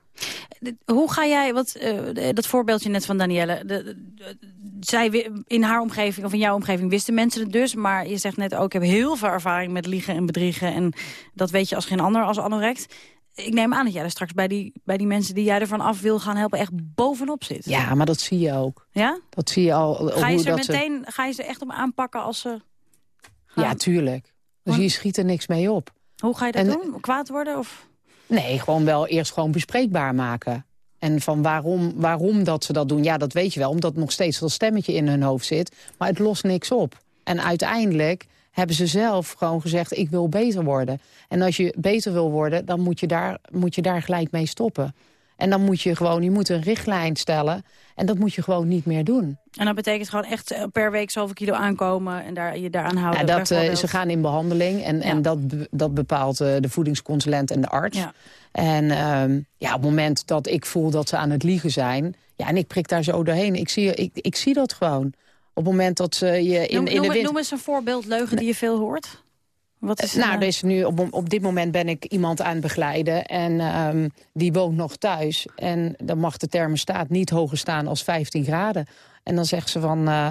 Hoe ga jij, wat, eh, dat voorbeeldje net van Danielle... De, de- de- zij in haar omgeving of in jouw omgeving wisten mensen het dus... maar je zegt net ook, ik heb heel veel ervaring met liegen en bedriegen... en dat weet je als geen ander als anorect. Ik neem aan dat jij er straks bij die, bij die mensen die jij ervan af wil gaan helpen... echt bovenop zit. Ja, maar dat zie je ook. Ja? Dat zie je al. Ga je, ze dat ze- meteen, ga je ze echt op aanpakken als ze Ja, tuurlijk. Dus je schiet er niks mee op. Hoe ga je dat En- doen? Kwaad worden? Of? Nee, gewoon wel eerst gewoon bespreekbaar maken. En van waarom, waarom dat ze dat doen, ja, dat weet je wel. Omdat nog steeds dat stemmetje in hun hoofd zit. Maar het lost niks op. En uiteindelijk hebben ze zelf gewoon gezegd... ik wil beter worden. En als je beter wil worden, dan moet je daar, moet je daar gelijk mee stoppen. En dan moet je gewoon, je moet een richtlijn stellen. En dat moet je gewoon niet meer doen. En dat betekent gewoon echt eh, per week zoveel kilo aankomen... en daar, je daaraan houden. Ja, dat, eh, ze gaan in behandeling en, en dat, dat bepaalt eh, de voedingsconsulent en de arts. Ja. En ehm, ja, op het moment dat ik voel dat ze aan het liegen zijn... Ja, en ik prik daar zo doorheen, ik zie, ik, ik zie dat gewoon. Op het moment dat ze je in, noem, in noem, de noem wind... eens een voorbeeld leugen die je veel hoort. Wat is nou, is nu, op, op dit moment ben ik iemand aan het begeleiden... en ehm, die woont nog thuis. En dan mag de thermostaat niet hoger staan als 15 graden. En dan zegt ze van... eh,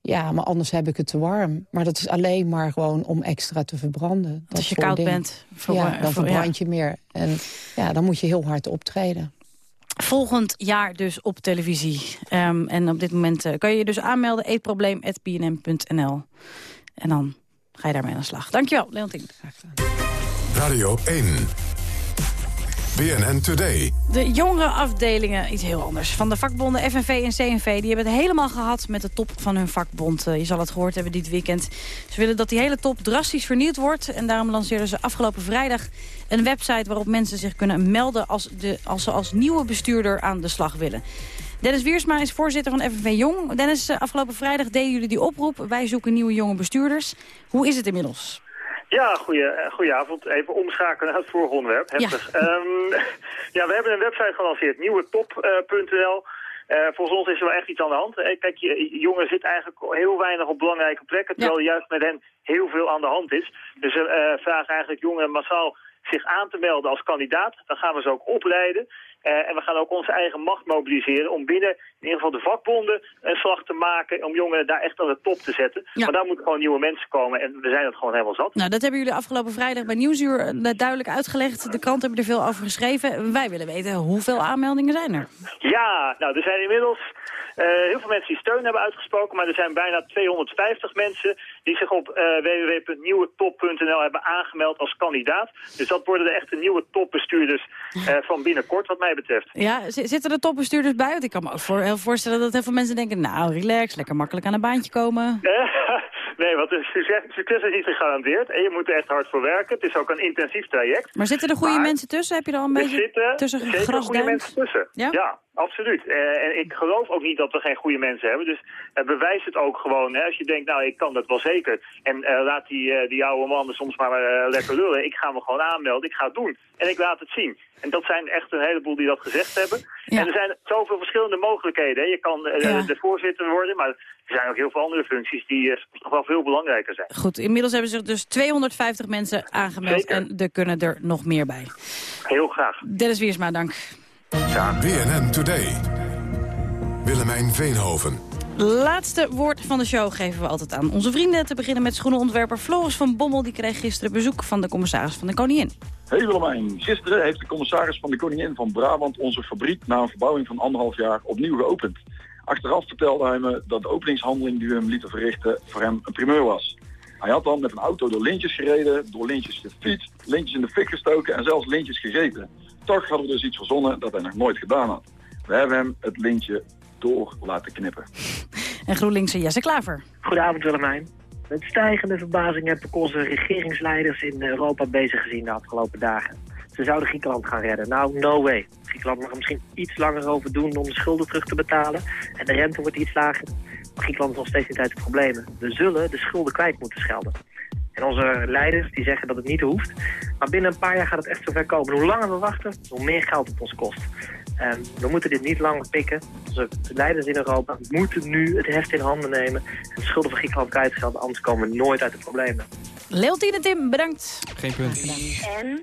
ja, maar anders heb ik het te warm. Maar dat is alleen maar gewoon om extra te verbranden. Dat als je koud bent, ja, dan ver- verbrand je meer. En ja, dan moet je heel hard optreden. Volgend jaar dus op televisie. Ehm, en op dit moment eh, kan je je dus aanmelden. eetprobleem.bnm.nl En dan ga je daarmee aan de slag. Dankjewel, Leontien. Radio 1. BNN Today. De jongere afdelingen, iets heel anders. Van de vakbonden FNV en CNV, die hebben het helemaal gehad met de top van hun vakbond. Eh, je zal het gehoord hebben dit weekend. Ze willen dat die hele top drastisch vernieuwd wordt. En daarom lanceerden ze afgelopen vrijdag een website... waarop mensen zich kunnen melden als, de, als ze als nieuwe bestuurder aan de slag willen. Dennis Wiersma is voorzitter van FNV Jong. Dennis, eh, afgelopen vrijdag deden jullie die oproep. Wij zoeken nieuwe jonge bestuurders. Hoe is het inmiddels? Ja, goeie, eh, goeieavond. Even omschakelen (laughs) naar het vorige onderwerp. Heftig. Ehm, (laughs) ja, we hebben een website gelanceerd, nieuwetop.nl. Eh volgens ons is er wel echt iets aan de hand. Kijk, jongeren zitten eigenlijk heel weinig op belangrijke plekken, terwijl er juist met hen heel veel aan de hand is. Dus we vragen eigenlijk jongeren massaal zich aan te melden als kandidaat. Dan gaan we ze ook opleiden. Eh, en we gaan ook onze eigen macht mobiliseren om binnen in ieder geval de vakbonden een slag te maken om jongeren daar echt aan de top te zetten. Maar daar moeten gewoon nieuwe mensen komen en we zijn het gewoon helemaal zat. Nou, dat hebben jullie afgelopen vrijdag bij Nieuwsuur eh, duidelijk uitgelegd. De kranten hebben er veel over geschreven. Wij willen weten hoeveel aanmeldingen zijn er. Ja, nou, er zijn inmiddels eh, heel veel mensen die steun hebben uitgesproken, maar er zijn bijna 250 mensen die zich op eh www.nieuwetop.nl hebben aangemeld als kandidaat. Dus dat worden de echte nieuwe topbestuurders van binnenkort, wat mij betreft. Ja, zi- zitten er topbestuurders bij? Want ik kan me ook voor, heel voorstellen dat heel veel mensen denken... nou, relax, lekker makkelijk aan een baantje komen. (laughs) nee, want succes, is niet gegarandeerd en je moet er echt hard voor werken. Het is ook een intensief traject. Maar zitten er goede Maar mensen tussen? Heb je er al een Er beetje zitten tussen zeker goede mensen tussen. Ja? absoluut. Eh, en ik geloof ook niet dat we geen goede mensen hebben. Dus bewijs het ook gewoon. Hè. Als je denkt, nou, ik kan dat wel zeker. En eh, laat die, eh, die oude mannen soms maar lekker lullen. Ik ga me gewoon aanmelden. Ik ga het doen. En ik laat het zien. En dat zijn echt een heleboel die dat gezegd hebben. En er zijn zoveel verschillende mogelijkheden. Hè. Je kan Ja. de voorzitter worden, maar er zijn ook heel veel andere functies die eh, nog wel veel belangrijker zijn. Goed, inmiddels hebben zich dus 250 mensen aangemeld. Zeker. En er kunnen er nog meer bij. Heel graag. Dennis Wiersma, dank. BNN Today. Willemijn Veenhoven. Laatste woord van de show geven we altijd aan onze vrienden. Te beginnen met schoenenontwerper Floris van Bommel. Die kreeg gisteren bezoek van de commissaris van de Koningin. Hey Willemijn, gisteren heeft de commissaris van de Koningin van Brabant onze fabriek na een verbouwing van anderhalf jaar opnieuw geopend. Achteraf vertelde hij me dat de openingshandeling die we hem lieten verrichten voor hem een primeur was. Hij had dan met een auto door lintjes gereden, door lintjes gefietst, lintjes in de fik gestoken en zelfs lintjes gegeten. Toch hadden we dus iets verzonnen dat hij nog nooit gedaan had. We hebben hem het lintje door laten knippen. En GroenLinkse Jesse Klaver. Goedenavond Willemijn. Met stijgende verbazing heb ik onze regeringsleiders in Europa bezig gezien de afgelopen dagen. Ze zouden Griekenland gaan redden. Nou, no way. Griekenland mag er misschien iets langer over doen om de schulden terug te betalen. En de rente wordt iets lager. Griekenland is nog steeds niet uit de problemen. We zullen de schulden kwijt moeten schelden. En onze leiders die zeggen dat het niet hoeft. Maar binnen een paar jaar gaat het echt zover komen. Hoe langer we wachten, hoe meer geld het ons kost. En we moeten dit niet langer pikken. Onze leiders in Europa moeten nu het heft in handen nemen. En de schulden van Griekenland kwijtschelden. Anders komen we nooit uit de problemen. Leontien en Tim, bedankt. Geen punt. En?